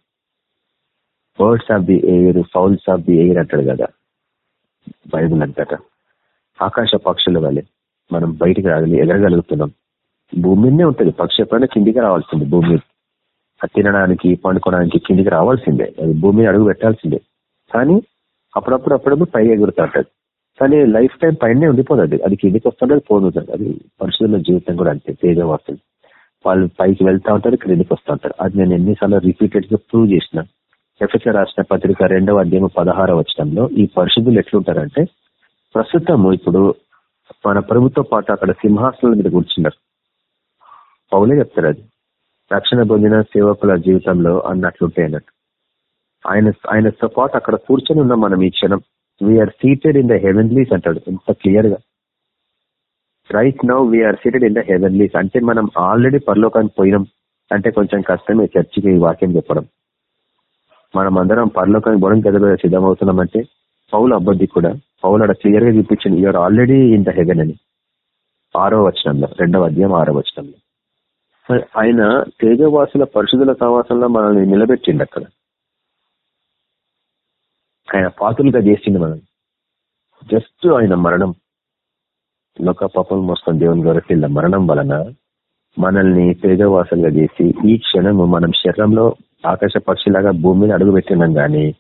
birds of the air fowls of the air అంటాడు కదా. బైబుల్ అంతట. ఆకాశ పక్షుల వల్లే మనం బయటికి రాగలి ఎగరగలుగుతున్నాం. భూమి మీదనే ఉంటుంది. పక్షి ఎప్పుడైనా కిందికి రావాల్సిందే భూమి తినడానికి పండుకోవడానికి కిందికి రావాల్సిందే. అది భూమిని అడుగు పెట్టాల్సిందే. కానీ అప్పుడప్పుడు అప్పుడప్పుడు పై ఎగురుతూ ఉంటుంది. కానీ లైఫ్ టైం పైనే ఉండిపోతుంది. అది కిందికి వస్తుంటే పోతుంది. అది మనుషుల జీవితం కూడా అంతే. తేజం వస్తుంది. వాళ్ళు పైకి వెళ్తా ఉంటారు క్రిందికి వస్తూ ఉంటారు. అది నేను ఎన్నిసార్లు రిపీటెడ్గా ప్రూవ్ చేసిన ఎఫ్ఎస్ఆర్ రాసిన పత్రిక రెండవ అధ్యాయం పదహార వచ్చడంలో ఈ పరిశుద్ధులు ఎట్లుంటారంటే ప్రస్తుతము ఇప్పుడు మన ప్రభుత్వ పాటు అక్కడ సింహాసనం మీద కూర్చున్నారు. పౌలే చెప్తారు అది. రక్షణ పొందిన సేవకుల జీవితంలో అన్నట్లుంటే అన్నట్టు. ఆయన ఆయనతో పాటు అక్కడ కూర్చొని ఉన్నాం మనం ఈ క్షణం we're seated in the heavenlies అంటాడు. ఇంత క్లియర్గా right now we're seated in the heavenlies అంటే మనం ఆల్రెడీ పరలోకానికి పోయినాం. అంటే కొంచెం కష్టమే చర్చికి ఈ వాక్యం చెప్పడం. మనం అందరం పరలోకానికి పోవడం కదా సిద్ధమవుతున్నామంటే పౌలు అబ్బద్ది కూడా. పౌలు అక్కడ క్లియర్గా చూపించింది. You're already in the heaven అని. ఆరో వచనంలో రెండవ అధ్యాయం ఆరో వచనంలో. ఆయన తేజవాసుల పరిశుధుల సహవాసంలో మనల్ని నిలబెట్టిండు అక్కడ. ఆయన పాతులుగా చేసింది మనల్ని. జస్ట్ ఆయన మరణం. లోక పాపం మొత్తం దేవుని గౌరవ మరణం వలన మనల్ని తేజవాసంగా చేసి ఈ క్షణము మనం శరీరంలో ఆకాశ పక్షిలాగా భూమి మీద అడుగు పెట్టినాం కానీ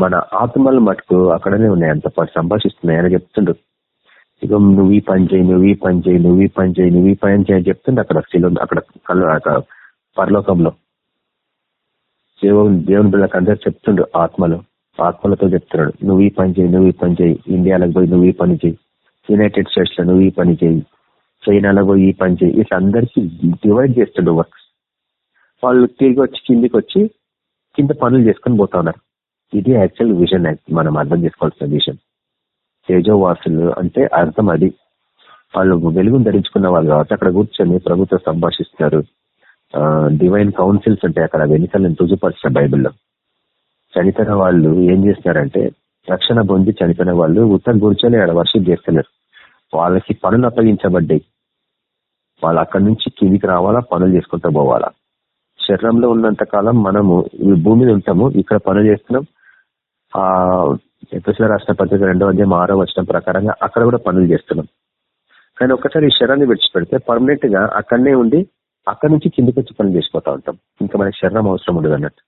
మన ఆత్మలు మటుకు అక్కడనే ఉన్నాయి. అంత సంభాషిస్తున్నాయి అని చెప్తుండ్రు. ఇక నువ్వు ఈ పని చేయి నువ్వు ఈ పని చేయి నువ్వు ఈ పని చేయి నువ్వు ఈ పని చేయి చెప్తుండే అక్కడ శిలో అక్కడ కళ్ళు పరలోకంలో. దేవుని దేవుని బిళ్ళకి అందరు చెప్తుండ్రు ఆత్మలు ఆత్మలతో చెప్తున్నాడు. నువ్వు ఈ పని చేయి నువ్వు ఈ పని చేయి ఇండియాలకు పోయి నువ్వు ఈ పని చేయి యునైటెడ్ స్టేట్స్లో నువ్వు ఈ పని చేయి చైనాలో పోయి ఈ పని చేయి ఇట్లా అందరికీ డివైడ్ చేస్తుండ్రు వర్క్స్. వాళ్ళు తిరిగి వచ్చి కిందికి వచ్చి కింద పనులు చేసుకొని పోతా ఉన్నారు. ఇది యాక్చువల్ విజన్ మనం అర్థం చేసుకోవాల్సిన విషయం తేజోవాసులు అంటే అర్థం అది. వాళ్ళు వెలుగును ధరించుకున్న వాళ్ళు కాబట్టి అక్కడ కూర్చొని ప్రభుత్వం సంభాషిస్తున్నారు. డివైన్ కౌన్సిల్స్ ఉంటాయి అక్కడ వెనుకలు రుజుపరిచిన బైబిల్లో. చనిపోయిన వాళ్ళు ఏం చేస్తున్నారంటే రక్షణ పొంది చనిపోయిన వాళ్ళు ఉత్తర కూర్చొని ఆడ వర్షం చేస్తున్నారు. వాళ్ళకి పనులు అప్పగించబడ్డాయి. వాళ్ళు అక్కడి నుంచి కిందికి రావాలా పనులు చేసుకుంటూ పోవాలా? శరీరంలో ఉన్నంత కాలం మనము భూమి భూమిని ఉంటాము ఇక్కడ పనులు చేస్తున్నాం. ఆ ఎపిసోడ్ రాష్ట్ర పత్రిక రెండో అధ్యాయం ఆరో వచ్చిన ప్రకారంగా అక్కడ కూడా పనులు చేస్తున్నాం. కానీ ఒక్కసారి ఈ శరీరాన్ని విడిచిపెడితే పర్మనెంట్గా అక్కడనే ఉండి అక్కడ నుంచి కిందికి వచ్చి పనులు చేసిపోతా ఉంటాం. ఇంకా మనకి శరీరం అవసరం ఉండదు అన్నట్టు.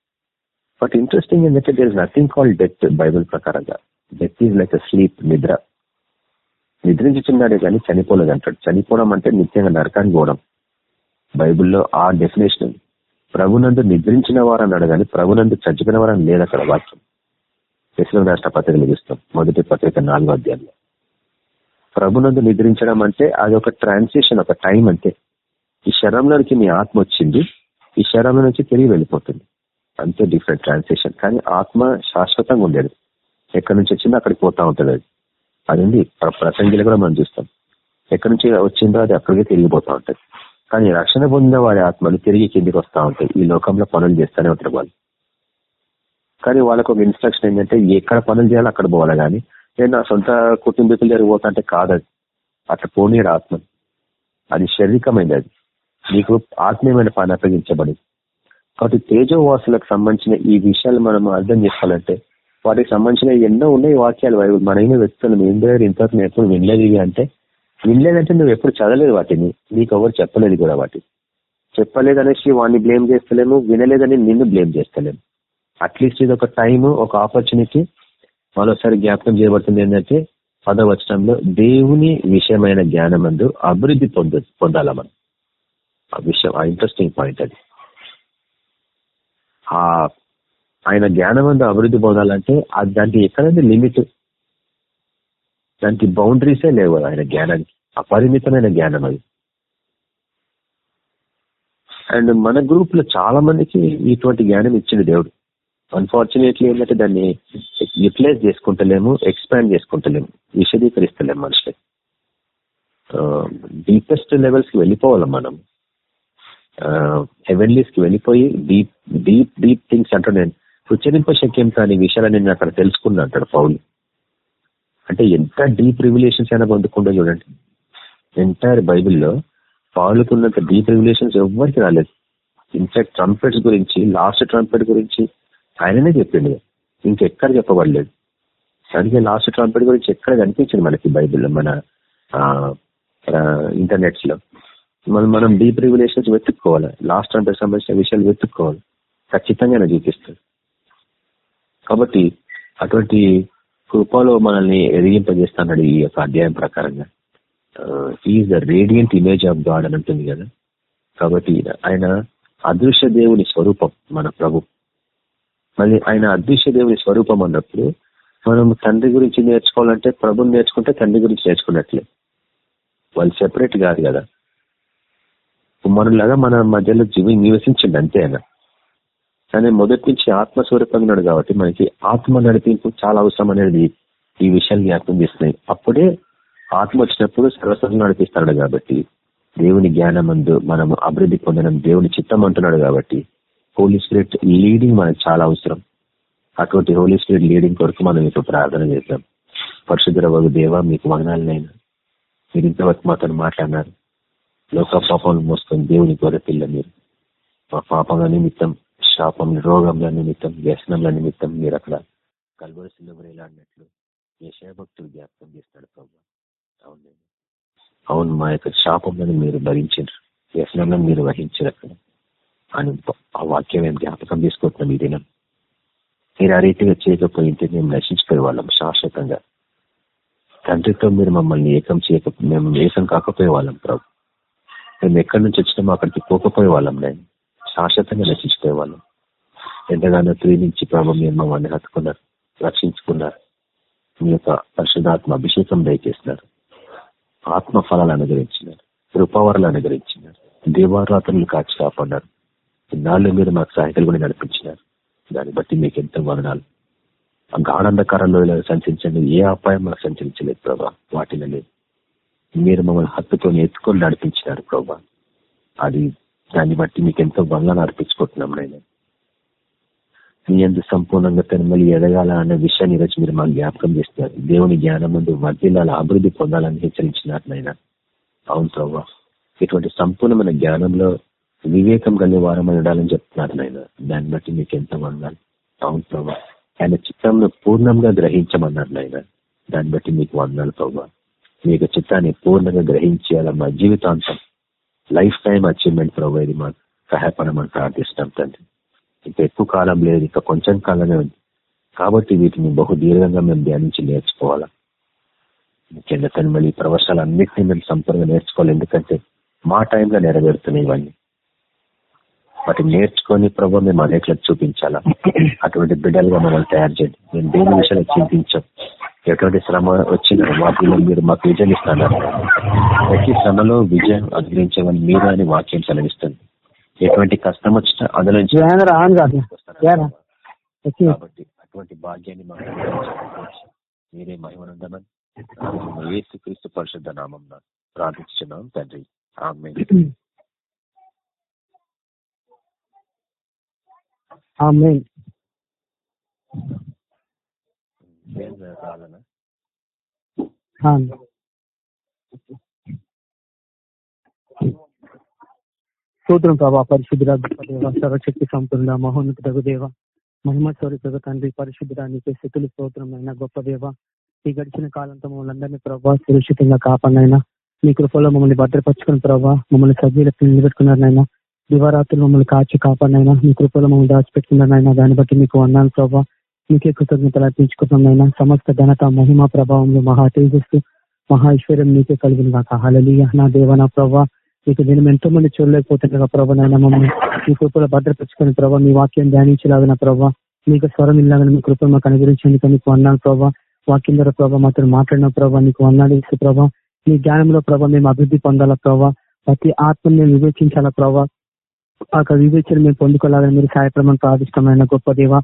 బట్ ఇంట్రెస్టింగ్ ఏంటంటే there is nothing call death Bible ప్రకారంగా. డెత్ ఈజ్ లైక్ స్లీప్ నిద్ర. నిద్రించుతున్నాడే కానీ చనిపోలేదు అంటాడు. చనిపోవడం అంటే నిత్యంగా నరకానికి పోవడం. బైబుల్లో ఆ డెఫినేషన్ ప్రభునందు నిద్రించిన వారు అన్నాడు కానీ ప్రభునందు చచ్చిపోయిన వారని లేదు అక్కడ వాక్యం. ఇస్లాం రాష్ట్ర పత్రికలు చూస్తాం మొదటి పత్రిక నాలుగో అధ్యాయంలో. ప్రభునందు నిద్రించడం అంటే అది ఒక ట్రాన్సిషన్ ఒక టైం అంటే. ఈ శరంలోనికి మీ ఆత్మ వచ్చింది ఈ శరంలో నుంచి తిరిగి వెళ్ళిపోతుంది. అంతే డిఫరెంట్ ట్రాన్సిషన్ కానీ ఆత్మ శాశ్వతంగా ఉండేది. ఎక్కడి నుంచి వచ్చిందో అక్కడికి పోతా ఉంటుంది. అది అది ఉంది ప్రసంగిలు కూడా మనం చూస్తాం. ఎక్కడి నుంచి వచ్చిందో అది అక్కడికి తిరిగిపోతా ఉంటుంది. కానీ రక్షణ పొందిన వారి ఆత్మలు తిరిగి కిందికి వస్తూ ఉంటాయి. ఈ లోకంలో పనులు చేస్తూనే ఉంటారు వాళ్ళు. కానీ వాళ్ళకు ఒక ఇన్స్ట్రక్షన్ ఏంటంటే ఎక్కడ పనులు చేయాలో అక్కడ పోవాలి కానీ. నేను నా సొంత కుటుంబీకులు జరిగిపోతా అంటే కాదది. అట్లా పోనీడు ఆత్మ. అది శారీరకమైనది అది. నీకు ఆత్మీయమైన పని అప్పగించబడింది. కాబట్టి తేజోవాసులకు సంబంధించిన ఈ విషయాలు మనం అర్థం చేసుకోవాలంటే వాటికి సంబంధించిన ఎన్నో ఉన్నాయి వాక్యాలు. మనమే వ్యక్తులు ఏం దగ్గర ఇంతవరకు ఎప్పుడు వినలేదు అంటే వినలేదంటే నువ్వు ఎప్పుడు చదవలేదు వాటిని. నీకు ఎవరు చెప్పలేదు కూడా వాటి చెప్పలేదనేసి వాడిని బ్లేమ్ చేస్తలేము వినలేదని నిన్ను బ్లేమ్ చేస్తలేము. అట్లీస్ట్ ఇది ఒక టైము ఒక ఆపర్చునిటీ మరోసారి జ్ఞాపకం చేయబడుతుంది ఏంటంటే పదవచనంలో దేవుని విషయమైన జ్ఞానమందు అభివృద్ధి పొంద పొందాల మనం. ఆ విషయం ఆ ఇంట్రెస్టింగ్ పాయింట్ అది. ఆ ఆయన జ్ఞానమందు అభివృద్ధి పొందాలంటే దానికి ఎక్కడైనా లిమిట్ దానికి బౌండరీసే లేవు ఆయన జ్ఞానానికి అపరిమితమైన జ్ఞానం అది. అండ్ మన గ్రూప్లో చాలా మందికి ఇటువంటి జ్ఞానం ఇచ్చింది దేవుడు. అన్ఫార్చునేట్లీ ఏంటంటే దాన్ని యూటిలైజ్ చేసుకుంటలేము ఎక్స్పాండ్ చేసుకుంటలేము విశదీకరిస్తలేము మనుషులకి డీపెస్ట్ లెవెల్స్కి వెళ్ళిపోవాలి మనం. హెవెన్లీస్కి వెళ్ళిపోయి డీప్ డీప్ డీప్ థింగ్స్ అంటాడు. నేను ఉచ్చరింప శక్యం కాని విషయాలని నేను అక్కడ తెలుసుకున్నా అంటాడు పౌలు. అంటే ఎంత డీప్ రివిలేషన్స్ అయినా పొందుకుంటో చూడండి. ఎంటైర్ బైబిల్లో పాలుకున్నంత డీప్ రివిలేషన్స్ ఎవరికి రాలేదు. ఇన్ఫాక్ట్ ట్రంపెట్స్ గురించి లాస్ట్ ట్రంపెట్ గురించి ఆయననే చెప్పిండు. ఇంకెక్కడ చెప్పబడలేదు. అందుకే లాస్ట్ ట్రంపెట్ గురించి ఎక్కడ కనిపించింది మనకి బైబిల్లో మన ఇంటర్నెట్స్లో మనం మనం డీప్ రివిలేషన్స్ వెతుక్కోవాలి. లాస్ట్ ట్రంపెట్ సంబంధించిన విషయాలు వెతుక్కోవాలి. ఖచ్చితంగా చూపిస్తుంది కాబట్టి అటువంటి కృపలో మనల్ని ఎదిగింపజేస్తున్నాడు ఈ యొక్క అధ్యాయం ప్రకారంగా. Is the radiant image of God అని ఉంటుంది కదా. కాబట్టి ఆయన అదృశ్య దేవుని స్వరూపం మన ప్రభు. మళ్ళీ ఆయన అదృశ్య దేవుని స్వరూపం అన్నప్పుడు మనం తండ్రి గురించి నేర్చుకోవాలంటే ప్రభుని నేర్చుకుంటే తండ్రి గురించి నేర్చుకున్నట్లే. వాళ్ళు సెపరేట్ కాదు కదా. కుమారులాగా మన మధ్యలో జీవి నివసించండి అంతే ఆయన. కానీ మొదటి నుంచి ఆత్మ స్వరూపంగా కాబట్టి మనకి ఆత్మ నడిపింపు చాలా అవసరం అనేది ఈ విషయాలు జ్ఞాపకం చేస్తున్నాయి. అప్పుడే ఆత్మ వచ్చినప్పుడు సర్వస్వం నడిపిస్తాడు కాబట్టి దేవుని జ్ఞానమందు మనం అభివృద్ధి పొందడం దేవుని చిత్తం అంటున్నాడు కాబట్టి హోలీ స్పిరిట్ లీడింగ్ మనకు చాలా అవసరం. అటువంటి హోలీ స్పిరిట్ లీడింగ్ కొరకు మనం ఇప్పుడు ప్రార్థన చేద్దాం. పరిశుద్ధ వగు దేవ మీకు వదనాలనైనా. మీరు ఇంతవరకు మాతో మాట్లాడినారు. లోక పాపం మోసుకొని దేవుని గొర్రె పిల్ల మీరు. మా పాపంగా నిమిత్తం శాపం రోగంల నిమిత్తం వ్యసనంల నిమిత్తం మీరు అక్కడ కలవలసిన వేలాడినట్లు యశభక్తులు జ్ఞాపకం చేస్తాడు ప్రభు. అవును అవును మా యొక్క శాపంలను మీరు భరించారు వ్యసనంలో మీరు వహించారు అక్కడ. అని ఆ వాక్యం మేము జ్ఞాపకం తీసుకుంటున్నాం ఈ దినం. మీరు ఆ రీతిగా చేయకపోయింటే మేము నశించిపోయే వాళ్ళం శాశ్వతంగా. తండ్రితో మీరు మమ్మల్ని ఏకం చేయక మేము ఏకం కాకపోయే వాళ్ళం ప్రభు. మేము ఎక్కడి నుంచి వచ్చినామో అక్కడికి పోకపోయే వాళ్ళం నేను. శాశ్వతంగా నశించిపోయే వాళ్ళు ఎంతగానో ప్రేమించి ప్రభావ మీరు మమ్మల్ని హత్తుకున్నారు రక్షించుకున్నారు. మీ యొక్క పరిశుధాత్మ అభిషేకం దయచేస్తున్నారు. ఆత్మ ఫలాలు అనుగ్రహించినారు కృపావరాలు అనుగ్రహించినారు దేవారాత్రులు కాచి కాపాడారు ఇన్నాళ్ళు మీరు మాకు సహాయకులు కూడా నడిపించినారు. దాన్ని బట్టి మీకు ఎంతో వదనాలు. ఆ గాఢంధకారంలో సంచరించండి. ఏ అపాయం మాకు సంచరించలేదు ప్రభా. వాటిని మీరు మమ్మల్ని హత్తుకొని ఎత్తుకొని నడిపించినారు ప్రభా. అది దాన్ని బట్టి మీకు ఎంతో బంగారం అర్పించుకుంటున్నాం నేను మీ అందు సంపూర్ణంగా తిరుమలి ఎదగాల అనే విషయాన్ని ఈరోజు మీరు మాకు జ్ఞాపకం చేస్తున్నారు. దేవుని జ్ఞానం ముందు వర్ధిల్లాల అభివృద్ధి పొందాలని హెచ్చరించినట్లయినా అవును ప్రభా ఇటువంటి సంపూర్ణమైన జ్ఞానంలో వివేకం కలిగే వారం ఉండాలని చెప్తున్నారు నాయన. దాన్ని బట్టి మీకు ఎంత వందాలి అవును ప్రభా ఆయన చిత్రంలో పూర్ణంగా గ్రహించమన్నారు నాయన. దాన్ని బట్టి మీకు వందాలి ప్రభా. మీకు చిత్తాన్ని పూర్ణంగా గ్రహించేయాల మా జీవితాంతం లైఫ్ టైం అచీవ్మెంట్ ప్రొవైడ్ ఇది మాకు సహాయపడమని ప్రార్థిస్తాం తండ్రి. ఇంకా ఎక్కువ కాలం లేదు ఇంకా కొంచెం కాలమే ఉంది. కాబట్టి వీటిని బహు దీర్ఘంగా మేము ధ్యానించి నేర్చుకోవాలా? ముఖ్యంగా కానీ మళ్ళీ ప్రవచనాలు అన్నింటినీ మేము సంపూర్ణంగా నేర్చుకోవాలి. ఎందుకంటే మా టైంలో నెరవేరుతున్నాయి ఇవన్నీ. వాటిని నేర్చుకొని ప్రభు మేము అనేకలకు చూపించాలా? అటువంటి బిడ్డలుగా మమ్మల్ని తయారు చేయండి. మేము దేని విషయాన్ని చింతించాం. ఎటువంటి శ్రమ వచ్చిన వాటిలో మీరు మాకు విజయం ఇస్తున్నారు ప్రతి శ్రమలో విజయం అనుగ్రహించమని మీరు అని వాక్యం సెలవిస్తుంది. ఎటువంటి కష్టం వచ్చినా అందులో కాబట్టి అటువంటి భాగ్యాన్ని మాకు మీరే మహిమనందమని ఏసు క్రీస్తు పరిశుద్ధ నామం ప్రార్థించున్నాం తండ్రి. ఆమె స్తోత్రం ప్రభా పరిశుద్ధుల దేవ సర్వశక్తి సంపూర్ణ మహోన్నత దేవ మహిమ స్వరూప తండ్రి పరిశుద్ధుడానికి స్థితులు స్తోత్రం అయినా గొప్ప దేవ. ఈ గడిచిన కాలంతో మమ్మల్ని అందరినీ ప్రభావ సురక్షితంగా కాపాడినైనా మీ కృపలో మమ్మల్ని భద్రపరుచుకుని ప్రభావ మమ్మల్ని సజీలకు నిలబెట్టుకున్నారనైనా. దివారాత్రులు మమ్మల్ని కాచి కాపాడినైనా మీ కృపలో మమ్మల్ని దాచిపెట్టుకున్నారనైనా దాన్ని బట్టి మీకు అన్నాను ప్రభావ మీకే కృతజ్ఞతలు అర్పించుకుంటున్నాయినా సమస్త ఘనత మహిమ ప్రభావంలో మహా తేజస్సు మహా ఐశ్వర్యం మీకే కలిగిన కాక హళలీయ నా దేవ నా ప్రభావ మీకు నేను ఎంతో మంది చూడలేకపోతుండగా ప్రభా నాయన. మమ్మల్ని మీ కృపలో భద్రపరుచుకుని ప్రభావ మీ వాక్యం ధ్యానించలాగిన ప్రభావ మీకు స్వరం ఇలాగని మీ కృప మాకు అనుగ్రహించేందుకు మీకు అన్నాను ప్రభావ వాక్యం ద్వారా ప్రభావ మాతో మాట్లాడిన ప్రభావ నీకు అన్నాడు ఇసు ప్రభావ మీ జ్ఞానంలో ప్రభావ మేము అభివృద్ధి పొందాలా ప్రభావ ప్రతి ఆత్మని మేము వివేచించాలా ప్రభావ ఆ వివేచన మేము పొందుకోవాలని మీరు సాయపడమని ప్రార్థిష్టమైన గొప్ప దేవ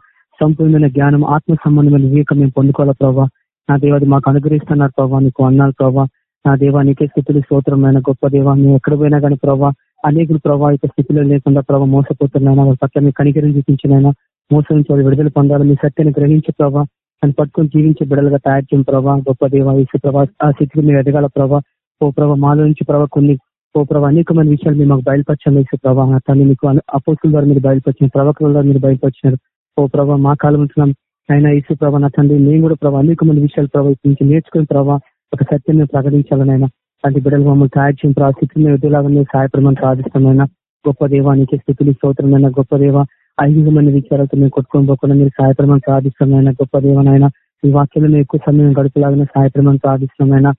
సంపూర్ణమైన జ్ఞానం ఆత్మ సంబంధమైన వివేకం మేము పొందుకోవాలి ప్రభావ నా దేవాది మాకు అనుగ్రహిస్తున్నారు ప్రభావ నీకు అన్నాను ప్రభావ నా దేవా నీకే స్థితులు స్తోత్రమైన గొప్ప దేవ. మేము ఎక్కడ పోయినా కానీ ప్రభావ అనేకులు ప్రభావ యొక్క స్థితిలో లేకుండా ప్రభావ మోసపోతున్నాయినా వాళ్ళ పట్ల మీ కనికరిని చూపించినైనా మోసం నుంచి వాళ్ళు విడుదల పొందాలి మీ సత్యాన్ని గ్రహించే ప్రభావ దాన్ని పట్టుకొని జీవించే బిడలుగా తయారు చేయడం ప్రభావ గొప్ప దేవ ఇసు ప్రభావ ఆ స్థితికి మీరు ఎదగాల ప్రభావ ఓ ప్రభావ మాలో నుంచి ప్రభావ కొన్ని ఓ ప్రభావ అనేకమైన విషయాలు మీరు మాకు బయలుపరచండి ఇసు ప్రభావ తను మీకు అపోసుల ద్వారా మీరు బయలుపరిచిన ప్రవక్తల ద్వారా మీరు బయలుపరిచినారు. ఓ ప్రభావ మా కాలం ఉంటున్నాం అయినా ఇసు ప్రభా నా తండ్రి మేము కూడా ప్రభావ అనేకమైన విషయాలు ప్రభావ నుంచి నేర్చుకుని ప్రభావ ఒక సత్యం మేము ప్రకటించాలనైనా అలాంటి బిడ్డలు మమ్మల్ని తయారు చేయడం ప్రభావ స్థితిని ఎదులాగా మీరు సహాయపడమని ప్రార్థిస్తామైనా గొప్ప దేవానికి స్థితిని స్తోత్రమైన గొప్ప దేవ ఐహికమైన విచారాలతో మేము కొట్టుకొని పోకుండా మీరు సహాయపడమని ప్రార్థిస్తామైనా గొప్ప దేవనైనా ఈ వాక్యంలో ఎక్కువ సమయం గడుపులాగానే సహాయపడమని ప్రార్థిస్తున్నామైనా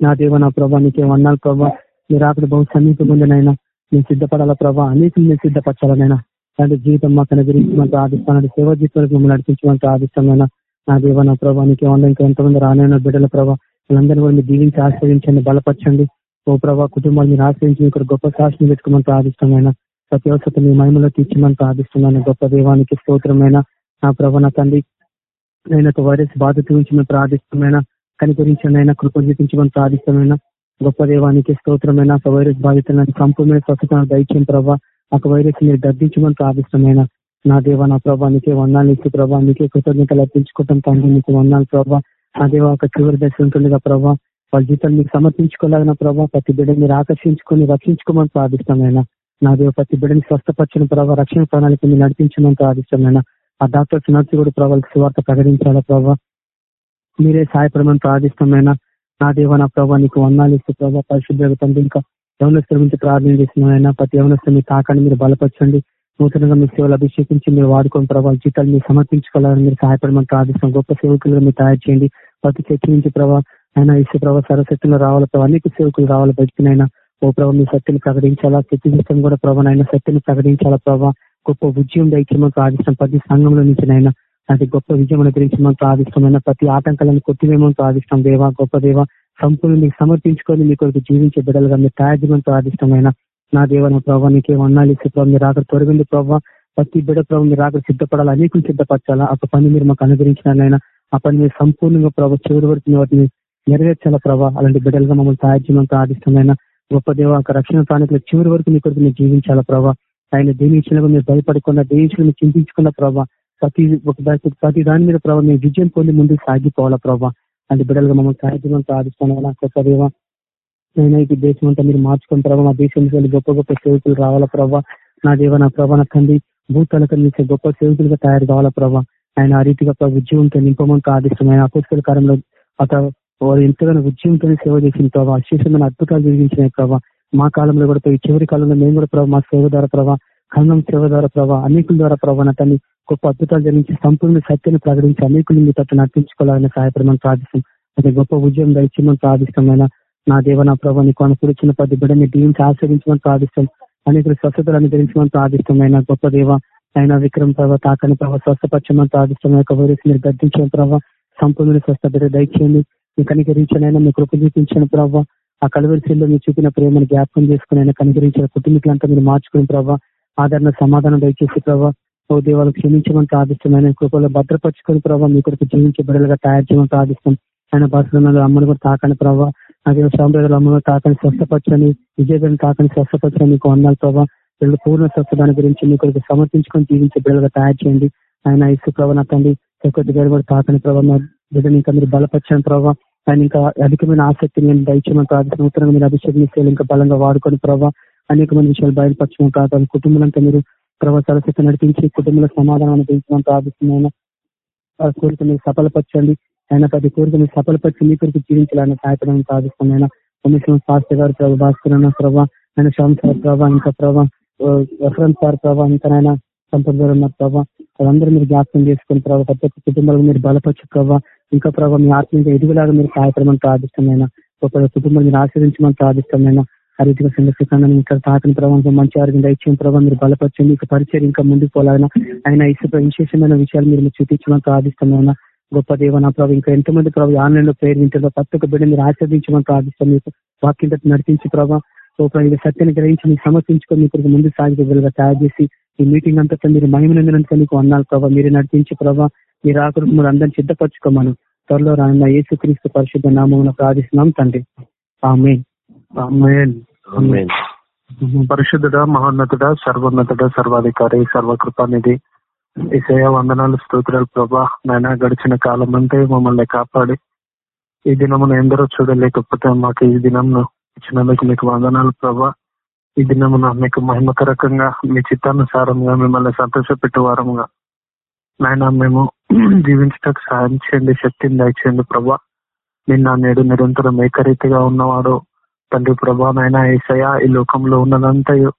నా దేవ నా ప్రభా నీకే వన్నాను ప్రభావ మీరు అక్కడ బహు సమీపం మేము సిద్ధపడాలా ప్రభావ అనేకలు మేము సిద్ధపరచాలనైనా అలాంటి జీవితం మాకు అనుగ్రహించి మనం ప్రార్థిస్తాను సేవ జీవితాలకు మిమ్మల్ని నడిపించమని ప్రార్థిస్తామైనా నా దేవ నా ప్రభా నీకే వల్ల ఇంకా ఎంతమంది రానైనా బిడ్డల ప్రభా వాళ్ళందరినీ కూడా మీరు దీవించి ఆశ్రయించండి బలపరచండి. ఓ ప్రభావ కుటుంబాలు మీరు ఆశ్రయించి ఇక్కడ గొప్ప సాక్షిని పెట్టుకోమని ప్రార్థిస్తామైనా ప్రతి అవసరం మీ మహిమలో తీర్చమని ప్రార్థిస్తున్నాను. గొప్ప దేవానికి స్తోత్రమైన నా ప్రభా నా తండ్రి నేను ఒక వైరస్ బాధిత గురించి మేము ప్రార్థిస్తున్నాయినా కనికరించండి అయినా కృప చూపించమని ప్రార్థిస్తున్నాయినా గొప్ప దేవానికి స్తోత్రమైన ఒక వైరస్ బాధితులను సంపూర్ణ స్వస్థత దయచేయం ప్రభా. ఒక వైరస్ మీరు దర్దించమని ప్రార్థిష్టమైన నా దేవ నా ప్రభా నీకే వందాలు ఇచ్చి ప్రభా నీకే కృతజ్ఞతలు అర్పించుకోవటం తండ్రి నీకు వందాలు ప్రభా. నా దేవ ఒక చివరి దశ ఉంటుందిగా ప్రభా. వాళ్ళ జీతాలు మీకు సమర్పించుకోలేగిన ప్రభావ ప్రతి బిడ్డని మీరు ఆకర్షించుకొని రక్షించుకోమని ప్రార్థిష్టమైన నా దేవ ప్రతి బిడ్డని స్వస్థపరిచిన ప్రభావ రక్షణ ప్రణాళిక మీరు నడిపించమని ప్రార్థిష్టమైన ఆ డాక్టర్స్ నర్సు కూడా ప్రభావాలకు సువార్త ప్రకటించాలా ప్రభావ మీరే సహాయపడమని ప్రార్థిస్తామైనా నా దేవ నా ప్రభావ నీకు వందాలు ప్రభావ పరిశుద్ధ తండ్రి ఇంకా యవనస్తుల గురించి ప్రార్థన చేస్తున్నామైనా ప్రతి యవనస్తు మీ తాకాన్ని మీరు బలపరచండి. నూతనంగా మీ సేవలు అభిషేకించి మీరు వాడుకొని ప్రభావ జీతాలు మీరు సమర్పించుకోవాలని మీరు సహాయపడమని ప్రార్థిస్తాం గొప్ప సేవకులుగా మీరు తయారు చేయండి. ప్రతి చర్చ నుంచి ప్రభావ అయినా ఇసు ప్రభావ సరస్వతిలో రావాలి ప్రభావ అనేక సేవకులు రావాలి బయటకునైనా ఓ ప్రభావ మీ సత్యని ప్రకటించాలా? ప్రతి జీవితం కూడా ప్రభావ అయినా సత్యని ప్రకటించాలా ప్రభావ గొప్ప విజయం దయచేమని ప్రార్థిస్తాం ప్రతి సంఘంలో నుంచి నైనా అది గొప్ప విజయం అనుగ్రహించి మనం ప్రార్థిస్తామైనా ప్రతి ఆటంకాలను కొట్టివేమని ప్రార్థిస్తాం దేవా గొప్ప దేవ సంపూర్ణ మీకు సమర్పించుకొని మీ కొరకు జీవించే బిడ్డలుగా మీరు తయారు చేయమని ప్రార్థిస్తామైనా నా దేవ నా ప్రభావ నీకే వన్నాలు ఇస్తే ప్రభావ మీరు ఆఖరి తొలగింది ప్రభావ ప్రతి బిడ్డ ప్రభావ మీరు ఆఖరి సిద్ధపడాలి అనేకులు సిద్ధపరచాలా. ఆ పని మీరు మాకు అనుగ్రహించినైనా ఆ పని మీరు సంపూర్ణంగా ప్రభావ చివరి వరకు వాటిని నెరవేర్చాలా ప్రభావ అలాంటి బిడ్డలుగా మమ్మల్ని తయారు చేయమని ప్రార్థిస్తామైనా గొప్ప దేవ ఒక రక్షణ ప్రాణికుల చివరి వరకు మీ కొరకు మీరు జీవించాలా ప్రభావ ఆయన దేనించిన మీరు భయపడకుండా దేనించిన మీరు చింతించుకున్న ప్రభావ ప్రతి ఒక ప్రతి దాని మీద ప్రభావ మేము విజయం పొంది ముందుకు సాగిపోవాలా ప్రభావ అంటే బిడ్డలుగా మమ్మల్ని సహాయం ప్రార్థిస్తాను గొప్ప దేవ నేను ఈ దేశం అంతా మీరు మార్చుకున్న ప్రభావ మా దేశం నుంచి గొప్ప గొప్ప సేవకులు రావాలా ప్రభావ నా దేవ నా ప్రభా నా తండ్రి భూతలకు నుంచి గొప్ప సేవకులుగా తయారు కావాలా ప్రభావ ఆయన ఆ రీతిగా ఉద్యమంతో నింపమని ఆయన అపోస్తుల కాలంలో అతను వారు ఎంతగానో ఉద్యమంతో సేవ చేసిన ప్రభావ అశేషమైన అద్భుతాలు జరిగించిన ప్రభావ మా కాలంలో కూడా ఈ చివరి కాలంలో మేము కూడా ప్రభావ మా సేవ ద్వారా ప్రభావ కన్నం సేవ ద్వారా ప్రభావ అనేకుల ద్వారా ప్రభావ నా తల్లి గొప్ప అద్భుతాలు జరిగించి సంపూర్ణ సత్యాన్ని ప్రకటించి అనేకులు మీ తట్టు నడిపించుకోవాలని సహాయపడమని ప్రార్థిస్తాం అది గొప్ప ఉద్యమం దయచేయమని ప్రార్థిస్తాం నా దేవ నా ప్రభావ నీకు అనుకూలించిన పది బిడ్డని దీవించి ఆశ్రయించమని ప్రార్థిస్తాం అనేకులు స్వస్థతలు అనుగ్రహించమని ప్రార్థిస్తాం అయినా గొప్ప దేవ ఆయన విక్రమ్ ప్రభావ తాకని ప్రభావ స్వస్థపరచమని ప్రార్థిస్తాం యొక్క వైరస్ మీరు గర్తించిన ప్రభావ సంపూర్ణ స్వస్థ బిడ్డ దయచేయండి. మీ కనికరించనైనా మీ కృప చూపించిన ప్రభావ ఆ కలవరిశీల్లో మీరు చూపిన ప్రేమను జ్ఞాపకం చేసుకుని అయినా కనికరించిన కుటుంబీకులంతా మీరు మార్చుకుని ప్రభావ ఆదరణ సమాధానం దయచేసి ప్రభావ ఓ దేవాలు క్షమించమని ఆయన కృపలో భద్రపరుచుకొని ప్రభావ మీ కొరకు జీవించే బిడ్డలుగా తయారు చేయమని ప్రార్థిస్తాం ఆయన భాషలో అమ్మను కూడా తాకని ప్రభావ అదే సాంప్రదాయాలు అమ్మను తాకని స్వస్థపరచని విజయగారిని తాకని స్వస్థపరచని మీకు వందాలు ప్రభావ వీళ్ళు పూర్ణ స్వస్థదాని గురించి మీ కొరకు సమర్పించుకొని జీవించే బిడ్డలుగా తయారు చేయండి. ఆయన ఇసు ప్రభావ నా తండ్రి గారు కూడా తాకని ప్రభావ బిడ్డని ఇంకా మీరు బలపరచని ప్రభావ ఆయన ఇంకా అధికమైన ఆసక్తిని నేను దయచేయమని ప్రార్థన మీరు అభిషేకం ఇంకా బలంగా వాడుకొని ప్రభావ అనేక మంది విషయాలు కాదు ప్రార్థన కుటుంబాలంతా మీరు ప్రభావ సరస్వతి నడిపించి కుటుంబంలో సమాధానం పెంచమని ప్రార్థిస్తున్నాను. ఆ కోరిక మీరు సఫలపరచండి. ఆయన ప్రతి కోరిక మీరు సఫలపరిచి మీ కొరకు జీవించాలని సహాయపడమని ప్రార్థిస్తున్నాను. కమిషన్ శాస్త్రి గారు ప్రభు భాస్కర్ అన్న ప్రభావ ఆయన శ్యామ్ సార్ ప్రభావ ఇంకా ప్రభావ వసంత్ సార్ ప్రభావ ఇంకా ఆయన సంపద ఉన్న ప్రభావ వాళ్ళందరూ మీరు జ్ఞాపకం చేసుకుని ప్రభావ ప్రతి ఒక్క కుటుంబాలకు మీరు బలపరచు ప్రభావ ఇంకా ప్రభావ మీ ఆత్మీయ ఎదుగులాగా మీరు సహాయపడమని ప్రార్థిస్తున్నాయి ఒక కుటుంబం మీరు ఆశ్రయించమని ప్రార్థిస్తున్నాయి ఆ రీతిగా ఇక్కడ తాకని ప్రభావం మంచి ఆరోగ్యం దయచేయని ప్రభావం మీరు బలపరచండి. ఇక పరిచయం ఇంకా ముందుకు పోలాగిన ఆయన ఇసుక విశేషమైన విషయాలు మీరు చూపించడం ప్రార్థిస్తున్నాయినా గొప్ప దేవ నా ప్రభావ ఇంకా ఎంతమంది ప్రభావి ఆన్లైన్లో ప్రేర్ వింటారో ప్రతి ఒక్క బిడ్డ మీరు ఆశ్రదించమని ప్రార్థిస్తాం మీకు వాక్యం నడిపించి ప్రభావ ఇది సత్యాన్ని గ్రహించి మీకు సమర్పించుకొని మీకు ముందు సాగిపోగలుగా తయారు చేసి ఈ మీటింగ్ అంతా మీరు మహిమనందునంత మీకు అన్నారు ప్రభావ మీరు నడిపించి ప్రభావ మీరు ఆకృతి మీరు అందరిని సిద్ధపరచుకోమను. త్వరలో రానున్న యేసుక్రీస్తు పరిశుద్ధ నామం ప్రార్థిస్తున్నాం తండ్రి. ఆమె పరిశుద్ధుడ మహోన్నతుడ సర్వోన్నతుడ సర్వాధికారి సర్వకృపానిధి. ఈసయ వందనాలు స్తోత్రాలు ప్రభా. నాయన గడిచిన కాలం అంతే మమ్మల్ని కాపాడి. ఈ దినమును ఎందరో చూడలేకపోతే మాకు ఈ దినంను ఇచ్చినందుకు మీకు వందనాలు ప్రభా. ఈ దినమున మీకు మహిమకరకంగా మీ చిత్తానుసారంగా మిమ్మల్ని సంతోషపెట్టే వారంగా నాయన మేము జీవించటకు సహాయం చేయండి శక్తిని దయచేయండి ప్రభా. నిన్న నేడు నిరంతరం ఏకరీతిగా ఉన్నవాడు తండ్రి ప్రభా నాయన ఏసయ ఈ లోకంలో ఉన్నదంతయు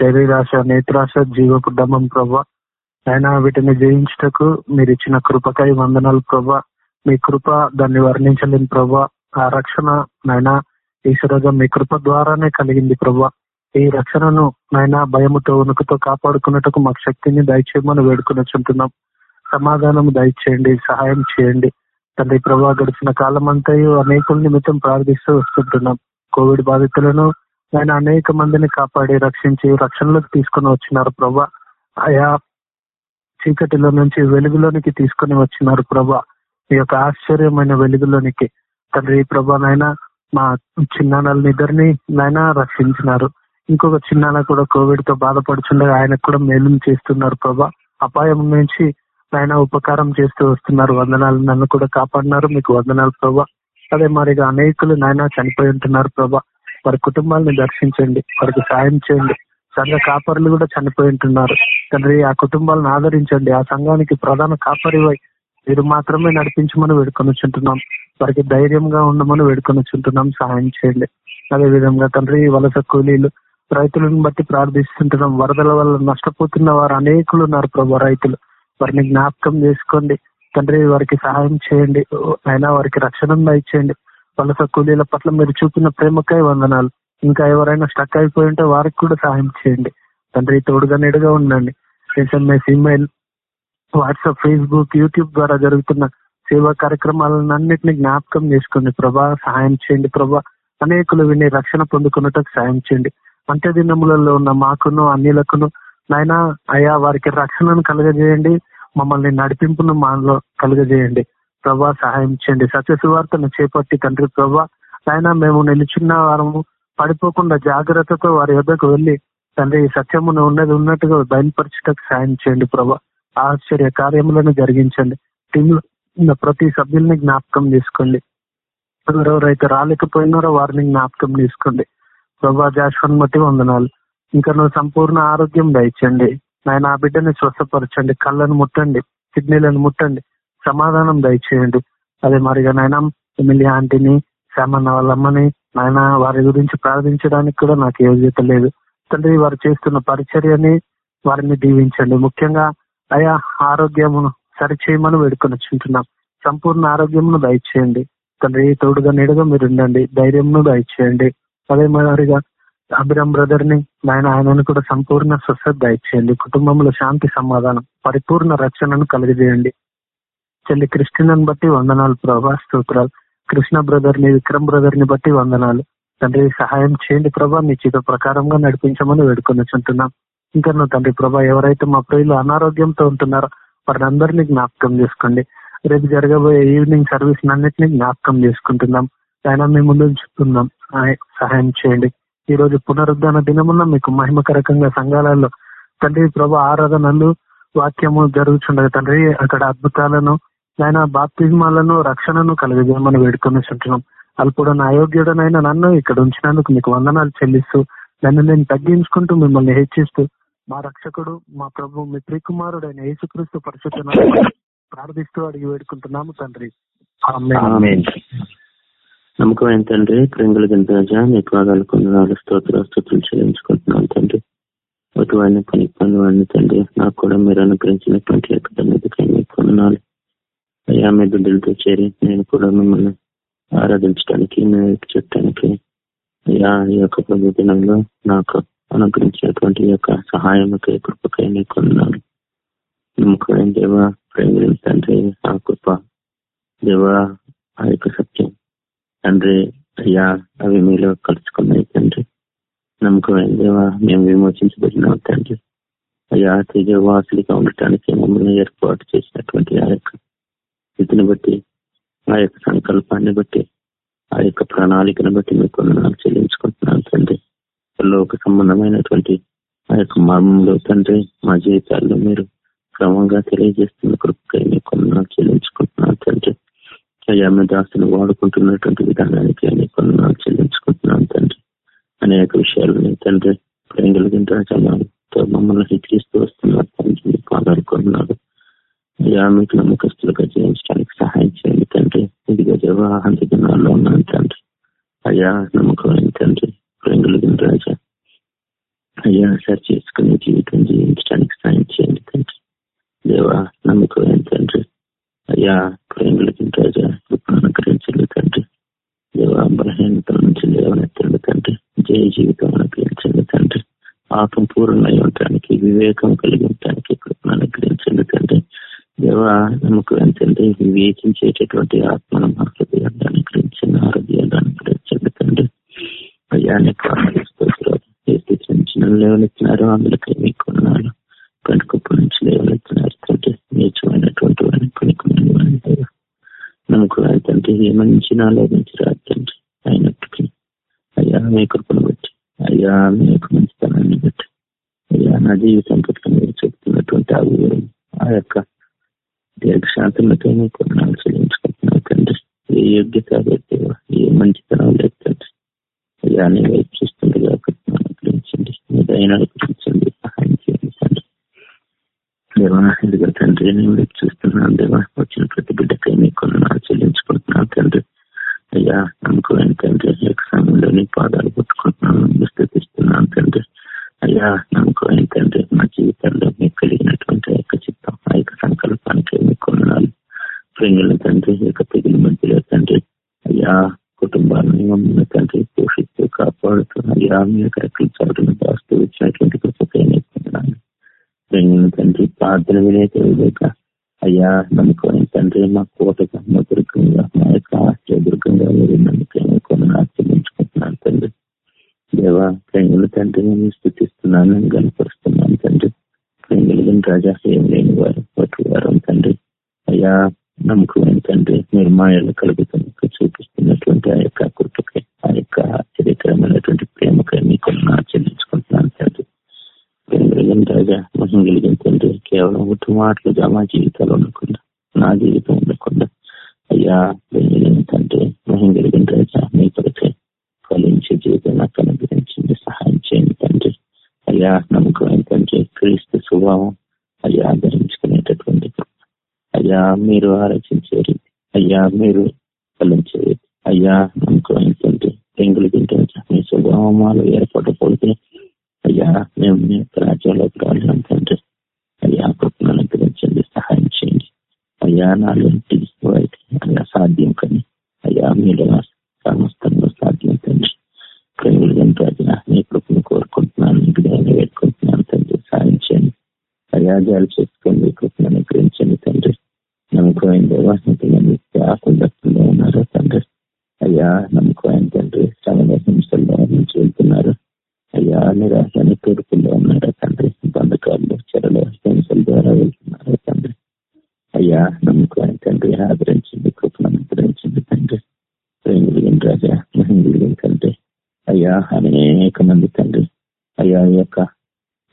శరీరాశ నేత్రాశ జీవపు డమం ప్రభా. ఆయన వీటిని జయించటకు మీరు ఇచ్చిన కృపకై వందనాలు ప్రభా. మీ కృప దాన్ని వర్ణించలేని ప్రభా. ఆ రక్షణ నాయన ఈశ్వరగా మీ కృప ద్వారానే కలిగింది ప్రభా. ఈ రక్షణను నాయన భయముతో ఉనుకుతో కాపాడుకున్నట్టుకు మాకు శక్తిని దయచేయమని వేడుకుని చుంటున్నాం సమాధానం దయచేయండి సహాయం చేయండి. తండ్రి ప్రభా గడిచిన కాలం అంతయు అనేకుల నిమిత్తం ప్రార్థిస్తూ వస్తుంటున్నాం. కోవిడ్ బాధితులను ఆయన అనేక మందిని కాపాడి రక్షించి రక్షణలోకి తీసుకుని వచ్చినారు ప్రభా. ఆయా చీకటిలో నుంచి వెలుగులోనికి తీసుకుని వచ్చినారు ప్రభా. ఈ యొక్క ఆశ్చర్యమైన వెలుగులోనికి. తండ్రి ప్రభా నాయన మా చిన్నాన్నలని ఇద్దరిని నాయన రక్షించినారు. ఇంకొక చిన్నాన్న కూడా కోవిడ్తో బాధపడుచుండగా ఆయనకు కూడా మేలు చేస్తున్నారు ప్రభా. అపాయం నుంచి ఆయన ఉపకారం చేస్తూ వస్తున్నారు. వందనాలు. నన్ను కూడా కాపాడినారు. మీకు వందనాలు ప్రభా. అదే మరిగా అనేకులు నాయన చనిపోయి ఉంటున్నారు ప్రభా. వారి కుటుంబాలను దర్శించండి వారికి సాయం చేయండి. సంఘ కాపరులు కూడా చనిపోయి ఉంటున్నారు. తండ్రి ఆ కుటుంబాలను ఆదరించండి. ఆ సంఘానికి ప్రధాన కాపరివై మీరు మాత్రమే నడిపించమని వేడుకొనిచుంటున్నాం. వారికి ధైర్యంగా ఉండమని వేడుకొనిచుంటున్నాం. సహాయం చేయండి. అదే విధంగా తండ్రి వలస కూలీలు రైతులను బట్టి ప్రార్థిస్తుంటున్నాం. వరదల వల్ల నష్టపోతున్న వారు అనేకులు ఉన్నారు ప్రభు రైతులు. వారిని జ్ఞాపకం చేసుకోండి. తండ్రి వారికి సహాయం చేయండి. అయినా వారికి రక్షణ ఇచ్చేయండి. వలస కూలీల పట్ల మీరు చూపిన ప్రేమకై వందనాలు. ఇంకా ఎవరైనా స్టక్ అయిపోయి ఉంటే వారికి కూడా సహాయం చేయండి. తండ్రి తోడుగా నేడుగా ఉండండి. SMS email WhatsApp Facebook YouTube ద్వారా జరుగుతున్న సేవా కార్యక్రమాలను అన్నింటినీ జ్ఞాపకం చేసుకోండి ప్రభా సహాయం చేయండి ప్రభా. అనేకులు విని రక్షణ పొందుకున్నట్టు సహాయం చేయండి. అంత్య దినములలో ఉన్న మాకును అన్నిలకును నాయన అయా వారికి రక్షణను కలుగజేయండి. మమ్మల్ని నడిపింపును మాలో కలుగజేయండి. ప్రభా సహాయం చేయండి. సత్యసువార్తను చేపట్టి తండ్రి ప్రభా ఆయన మేము నిలుచున్న వారము పడిపోకుండా జాగ్రత్తతో వారి యొద్దకు వెళ్ళి తండ్రి సత్యమును ఉన్నది ఉన్నట్టుగా బయలుపరచటకు సాయం చేయండి ప్రభా. ఆశ్చర్య కార్యములను జరిగించండి. టీంలో ప్రతి సభ్యుల్ని జ్ఞాపకం తీసుకోండి ఎవరెవరైతే రాలేకపోయినారో వారిని జ్ఞాపకం తీసుకోండి ప్రభా జాషువన్ బట్టి వందనాలు. ఇంకా నువ్వు సంపూర్ణ ఆరోగ్యం దయచండి నాయన ఆ బిడ్డని స్వస్థపరచండి. కళ్ళను ముట్టండి. కిడ్నీలను ముట్టండి. సమాధానం దయచేయండి. అదే మరిగా నాయన ఎమ్మెల్యే ఆంటీని శ్యామన్న వాళ్ళమ్మని నాయన వారి గురించి ప్రార్థించడానికి కూడా నాకు యోగ్యత లేదు. తండ్రి వారు చేస్తున్న పరిచర్యని వారిని దీవించండి. ముఖ్యంగా అయా ఆరోగ్యమును సరిచేయమని వేడుకొని వచ్చుంటున్నాం. సంపూర్ణ ఆరోగ్యమును దయచేయండి. తండ్రి తోడుగా నీడగా మీరు ఉండండి. ధైర్యంను దయచేయండి. అదే మరిగా అభిరామ్ బ్రదర్ని ఆయన ఆయనను కూడా సంపూర్ణ స్వస్థత దయచేయండి. కుటుంబంలో శాంతి సమాధానం పరిపూర్ణ రక్షణను కలిగజేయండి. చెల్లి కృష్ణను బట్టి వందనాలు ప్రభా స్తోత్రాలు. కృష్ణ బ్రదర్ని విక్రమ్ బ్రదర్ని బట్టి వందనాలు. తండ్రి సహాయం చేయండి ప్రభా మీ చిత ప్రకారంగా నడిపించమని వేడుకొని చుంటున్నాం. ఇంకా నువ్వు తండ్రి ప్రభా ఎవరైతే మా ప్రియులు అనారోగ్యంతో ఉంటున్నారో వారిని అందరినీ జ్ఞాపకం చేసుకోండి. రేపు జరగబోయే ఈవినింగ్ సర్వీస్ అన్నింటినీ జ్ఞాపకం చేసుకుంటున్నాం. ఆయన మీ ముందు ఉంచుతున్నాం. సహాయం చేయండి. ఈ రోజు పునరుద్ధాన దినమున మీకు మహిమకరకంగా సంఘాలలో తండ్రి ప్రభు ఆరాధనలు వాక్యము జరుగుతుండదు తండ్రి అక్కడ అద్భుతాలను ఆయన బాప్తిజమాలను రక్షణను కలిగజేయమని వేడుకొని చుంటున్నాం అల్పుడన అయోగ్యుడనైనా నన్ను ఇక్కడ ఉంచినందుకు మీకు వందనాలు చెల్లిస్తూ నన్ను నేను తగ్గించుకుంటూ మిమ్మల్ని హెచ్చిస్తూ మా రక్షకుడు మా ప్రభు మీ ప్రియకుమారుడైన యేసుక్రీస్తు పరిశుద్ధ ప్రార్థిస్తూ అడిగి వేడుకుంటున్నాము తండ్రి. నమ్మకం ఏంటంటే క్రింగుల గింజ నీకు ఆదాలు కొందరు స్తోత్ర స్థుతులు చెల్లించుకుంటున్నాను తండ్రి. ఒకవాడిని పని పని వాడిని తండ్రి నాకు కూడా మీరు అనుగ్రహించినటువంటి యొక్క మీదకై మీకు కొనాలి అయ్యా మీ బిడ్డలతో చేరి నేను కూడా మిమ్మల్ని ఆరాధించడానికి మీకు చెప్పడానికి అయ్యా ఈ యొక్క ప్రభుత్వంలో నాకు అనుగ్రహించినటువంటి యొక్క సహాయముకై కృపకై మీకు కొన్నాను నమ్మకం దేవ ప్రేమ తండ్రి ఆ కృప దేవ ఆ యొక్క సత్యం. తండ్రి అయ్యా అవి మీలో కలుసుకున్నాయి తండ్రి. నమ్మకమైన దేవా మేము విమోచించబడినాం తండ్రి. అయ్యా తేజవాసులుగా ఉండటానికి మమ్మల్ని ఏర్పాటు చేసినటువంటి ఆ యొక్క స్థితిని బట్టి ఆ యొక్క సంకల్పాన్ని బట్టి ఆ యొక్క ప్రణాళికను బట్టి మీకు నాకు చెల్లించుకుంటున్నాను తండ్రి. లోక సంబంధమైనటువంటి ఆ యొక్క మర్మంలో తండ్రి మా జీవితాల్లో మీరు క్రమంగా తెలియజేస్తున్న కృపకై మీకు కొన్నాళ్ళు చెల్లించుకుంటున్నాను తండ్రి. అయ్యా మీ దాస్తులు వాడుకుంటున్నటువంటి విధానానికి అనేక కొన్నాళ్ళు చెల్లించుకుంటున్నాను తండ్రి. అనేక విషయాలు తండ్రి ప్రేమ కలిగిన మమ్మల్ని హెచ్చరిస్తూ వస్తున్నారు. తండ్రి మీ పాదాలు కొన్నారు అయ్యా మీకు నమ్మకస్తులుగా జీవించడానికి సహాయం చేయండి తండ్రి. ఇదిగా జవాహంత దినాల్లో ఉన్నాను తండ్రి. అయ్యా నమ్మకమైన తండ్రి ప్రేమ కలిగిన రాజా. అయ్యా సరి చేసుకునే జీవితం జీవించడానికి సాయం చేయండి తండ్రి. దేవా నమ్మకం తండ్రి అయ్యా ప్రేమలకి రాజా అనుగ్రహించండి తండ్రి. దేవా బలహీనతల నుంచి లేవనెత్తండి తండ్రి. జయ జీవితం అనుగ్రహించండి తండ్రి. ఆత్మ పూర్ణమై ఉండటానికి వివేకం కలిగి ఉండటానికి కృపను అనుగ్రహించండి తండ్రి. దేవ నమ్మకం ఏంటంటే వివేచించేటటువంటి ఆత్మను మా హృదయాన్ని అనుగ్రహించండి ఆరోగ్యాన్ని అనుగ్రహించండి తండ్రి. అయ్యా ఏ స్థితి నుంచి నన్ను లేవనెత్తినారో. మీకు నాలో నుంచి రాదు తండ్రి అయినప్పటికీ. అయ్యా మీ కృపను బట్టి. అయ్యా మీ యొక్క మంచితనాన్ని బట్టి. అయ్యా నా జీవితం పట్ల మీరు చెప్తున్నటువంటి ఆ వివరం ఆ యొక్క దీర్ఘశాంతులతో మీ కొన్నాళ్ళు చెల్లించుకుంటున్నాను తండ్రి. ఏ యోగ్యత ప్రార్థన వినేక అయ్యా నమ్మకమైన తండ్రి నాకు అనుగ్రహించండి సహాయం చేయండి తండ్రి అయ్యా నమ్మకం ఏంటంటే క్రీస్తు స్వభావం అయ్యా ధరించుకునేటటువంటి అయ్యా మీరు ఆలోచించేది అయ్యా మీరు ఫలించేది అయ్యా నమ్మకం ఏంటంటే పెంగులు తింటే మీ స్వభావాలు ఏర్పడకపోతే అయ్యా మేము మీ యొక్క రాజ్యంలోకి రాలేం తండ్రి అయ్యా కృపను అనుగ్రహించండి సహాయం చేయండి అయ్యా నాలుంటి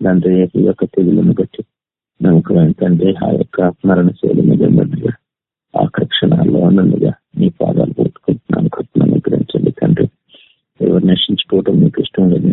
తండ్రి ఈ యొక్క తెగులను బట్టి నమ్మకమైన తండ్రి ఆ యొక్క మరణ శైలి ఆ ఆకర్షణలో ఉన్నదిగా మీ పాదాలు పెట్టుకుంటున్నాను కృపను అనుగ్రహించండి తండ్రి. ఎవరు నశించుకోవటం మీకు ఇష్టం లేదు.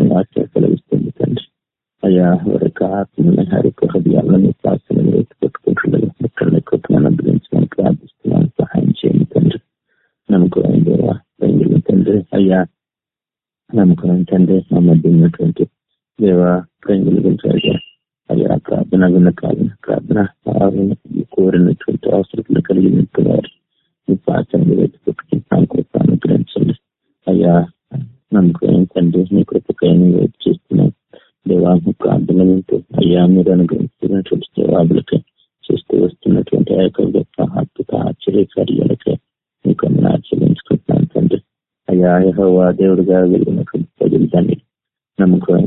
అయ్యా మీరు అనుగ్రహిస్తున్నటువంటి జవాబులకి చూస్తూ వస్తున్నటువంటి ఆ యొక్క గొప్ప అద్భుత ఆశ్చర్యకార్యాలకి మీకు ఆచరించుకుంటున్నాను తండ్రి అయ్యా యహోవా దేవుడుగా వెలిగినటువంటి ప్రజలు దాన్ని నమ్మకం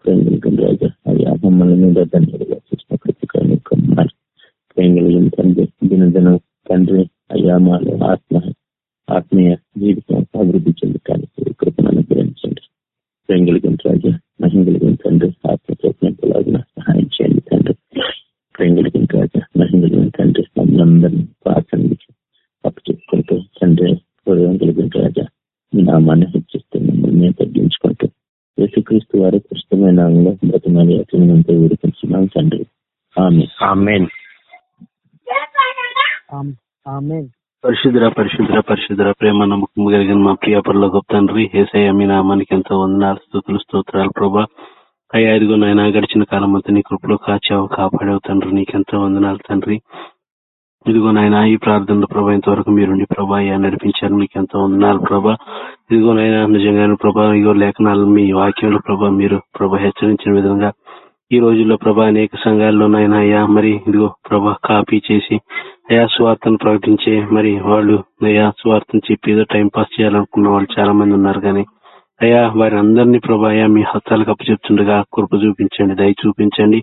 ప్రేమికం రాజా అయ్యా మమ్మల్ని మీద ధన్యుడిగా చూసిన ప్రతికాన్ని కొన్నారు ప్రేమిలిగిన తండ్రి దినదినం తండ్రి అయ్యా మాలో ఆత్మ ఆత్మీయ జీవితం అభివృద్ధి చెందటానికి కృపను అనుగ్రహించండి ప్రేమిలిగిన రాజా అందరినీ ప్రార్థన అప్పు చెప్పుకుంటూ తండ్రి కలిగిన రాజా మీ నామాన్ని హెచ్చిస్తూ మిమ్మల్ని తగ్గించుకుంటూ యేసుక్రీస్తు వారి కృష్ణమైన బ్రతమాలి అతనంతా విడిపించున్నాం తండ్రి. పరిశుద్ర పరిశుద్ర పరిశుద్ర ప్రేమ నమ్మకం కలిగిన మా ప్రియ పరలోక తండ్రి ఏసయ్య మీ నామానికి ఎంతో వందనాలు స్థుతులు స్తోత్రాలు ప్రభా. అయ్యా ఇదిగో నాయన గడిచిన కాలం అంతా నీ కృపలో కాచావు కాపాడావు తండ్రి. నీకెంతో వందనాలు తండ్రి. ఇదిగో నాయన ఈ ప్రార్థనలో ప్రభా ఇంతవరకు మీరుండి ప్రభా అయ్యా నడిపించారు. మీకు ఎంతో వందనాలు ప్రభా. ఇదిగో నాయన నిజంగానే ప్రభా ఇదిగో లేఖనాలు మీ వాక్యంలో ప్రభా మీరు ప్రభా హెచ్చరించిన విధంగా ఈ రోజుల్లో ప్రభా అనేక సంఘాల్లో నాయన అయ్యా మరి ఇదిగో ప్రభా కాపీ చేసి అయా స్వార్థను ప్రకటించే మరి వాళ్ళు అయా స్వార్థను చెప్పి ఏదో టైం పాస్ చేయాలనుకున్న వాళ్ళు చాలా మంది ఉన్నారు. కానీ అయ్యా వారి అందరినీ ప్రభా అయా మీ హస్తాలకు అప్పచెప్తుండగా కృప చూపించండి దయ చూపించండి.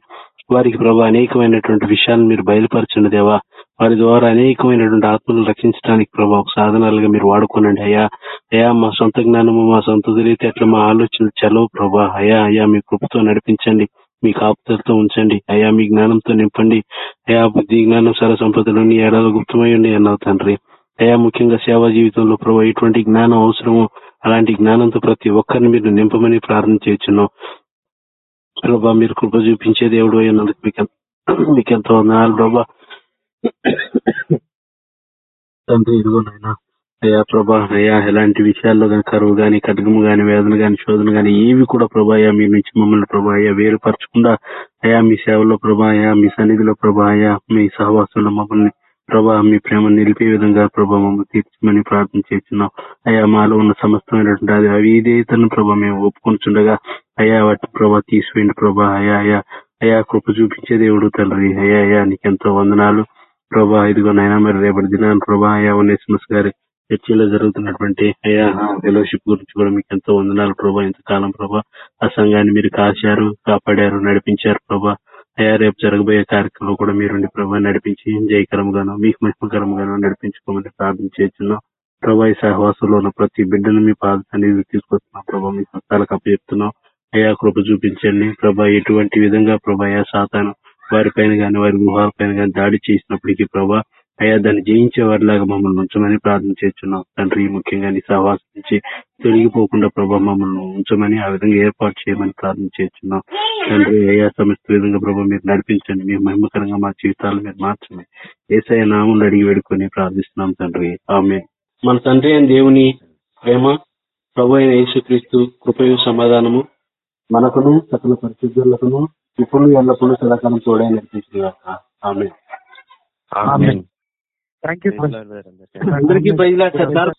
వారికి ప్రభా అనేకమైనటువంటి విషయాలు మీరు బయలుపరచండి దేవా. వారి ద్వారా అనేకమైనటువంటి ఆత్మలు రక్షించడానికి ప్రభా ఒక సాధనాలుగా మీరు వాడుకోనండి అయ్యా. అయ్యా మా సొంత జ్ఞానము మా సొంత తెలివితేటలు మా ఆలోచనలు చలవు ప్రభా. అయ్యా అయ్యా మీ కృపతో నడిపించండి మీ కాపుతలతో ఉంచండి. అయ్యా మీ జ్ఞానంతో నింపండి. అయా బుద్ధి జ్ఞానం సర సంపదలోని ఏడాది గుప్తమయ్యండి అన్నావు తండ్రి. అయా ముఖ్యంగా సేవా జీవితంలో ప్రభు ఎటువంటి జ్ఞానం అవసరమో అలాంటి జ్ఞానంతో ప్రతి ఒక్కరిని మీరు నింపమని ప్రార్థన చేయొచ్చున్నాం ప్రభా మీరు కృప చూపించే దేవుడు అయినందుకు మీకు మీకు ఎంతో వందనాలు ప్రభా. తండ్రి ఇదిగోనైనా అయ్యా ప్రభా అయ్యా ఎలాంటి విషయాల్లో కానీ కరువు గాని ఖడ్గము గాని వేదన గాని శోధన గాని ఏవి కూడా ప్రభా అయ్యా మీ నుంచి మమ్మల్ని ప్రభా అయ్యా వేరుపరచకుండా అయ్యా మీ సేవలో ప్రభా అయ్యా మీ సన్నిధిలో ప్రభా అయ్యా మీ సహవాసంలో మమ్మల్ని ప్రభా మీ ప్రేమ నిలిపే విధంగా ప్రభా మమ్మల్ని తీర్చమని ప్రార్థన చేస్తున్నాం. అయ్యా మాలో ఉన్న సమస్తమైనటువంటి అది అవిధేయతను ప్రభా మేము ఒప్పుకొనిచుండగా అయ్యా వాటి ప్రభా తీసివేయండి ప్రభా అయా అయా అయా కృప చూపించే దేవుడు తండ్రి అయ్యా అయ్యా నీకెంతో వందనాలు. ప్రభా ఇదిగో నైనా మరి రేపటి దినాన్ని ప్రభా అయ్యా ఉన్నేశ్వరస్ గారి చర్చిలో జరుగుతున్నటువంటి అయ్యా ఫెలోషిప్ గురించి కూడా మీకు ఎంతో వందనాలు ప్రభా ఇంతకాలం ప్రభా ఆ సంఘాన్ని మీరు కాశారు కాపాడారు నడిపించారు ప్రభా. అయ్యా రేపు జరగబోయే కార్యక్రమంలో కూడా మీరుండి ప్రభా నడిపించి జయకరంగాను మీకు మహిమకరంగాను నడిపించుకోమని ప్రార్థించున్నాం ప్రభా ఈ సహవాసంలో ఉన్న ప్రతి బిడ్డను మీ పాదాన్ని తీసుకొస్తున్నాం. ప్రభా మీ సత్తాలకు అప్పచెప్తున్నాం. అయ్యా కృప చూపించండి. ప్రభా ఎటువంటి విధంగా ప్రభా అయా సాతాను వారిపైన గాని వారి గృహాలపైన గాని దాడి చేసినప్పటికీ ప్రభా అయ్యా దాన్ని జయించే వారిలాగా మమ్మల్ని ఉంచమని ప్రార్థన చేస్తున్నాం. తండ్రి ముఖ్యంగా నీ సహవాసం నుంచి తొలగిపోకుండా ప్రభా మమ్మల్ని ఉంచమని ఆ విధంగా ఏర్పాటు చేయమని ప్రార్థన చేస్తున్నాం. తండ్రి అయ్యా సమస్త విధంగా ప్రభా మీరు నడిపించండి. మీ మహిమకరంగా మా జీవితాలు మీరు మార్చండి ఏసఐ నామం అడిగి వేడుకొని ప్రార్థిస్తున్నాం తండ్రి. ఆమె మన తండ్రి అయిన దేవుని ప్రేమ ప్రభు అయిన యేసుక్రీస్తు కృపయు సమాధానము మనకును సకల పరిశుద్ధులకును ఇప్పుడు ఎల్లప్పుడూ సదాకాలం తోడే నడిపిస్తున్నారు ఆమె థ్యాంక్ యూ అందరికీ ప్రైజ్ లాడ్ సార్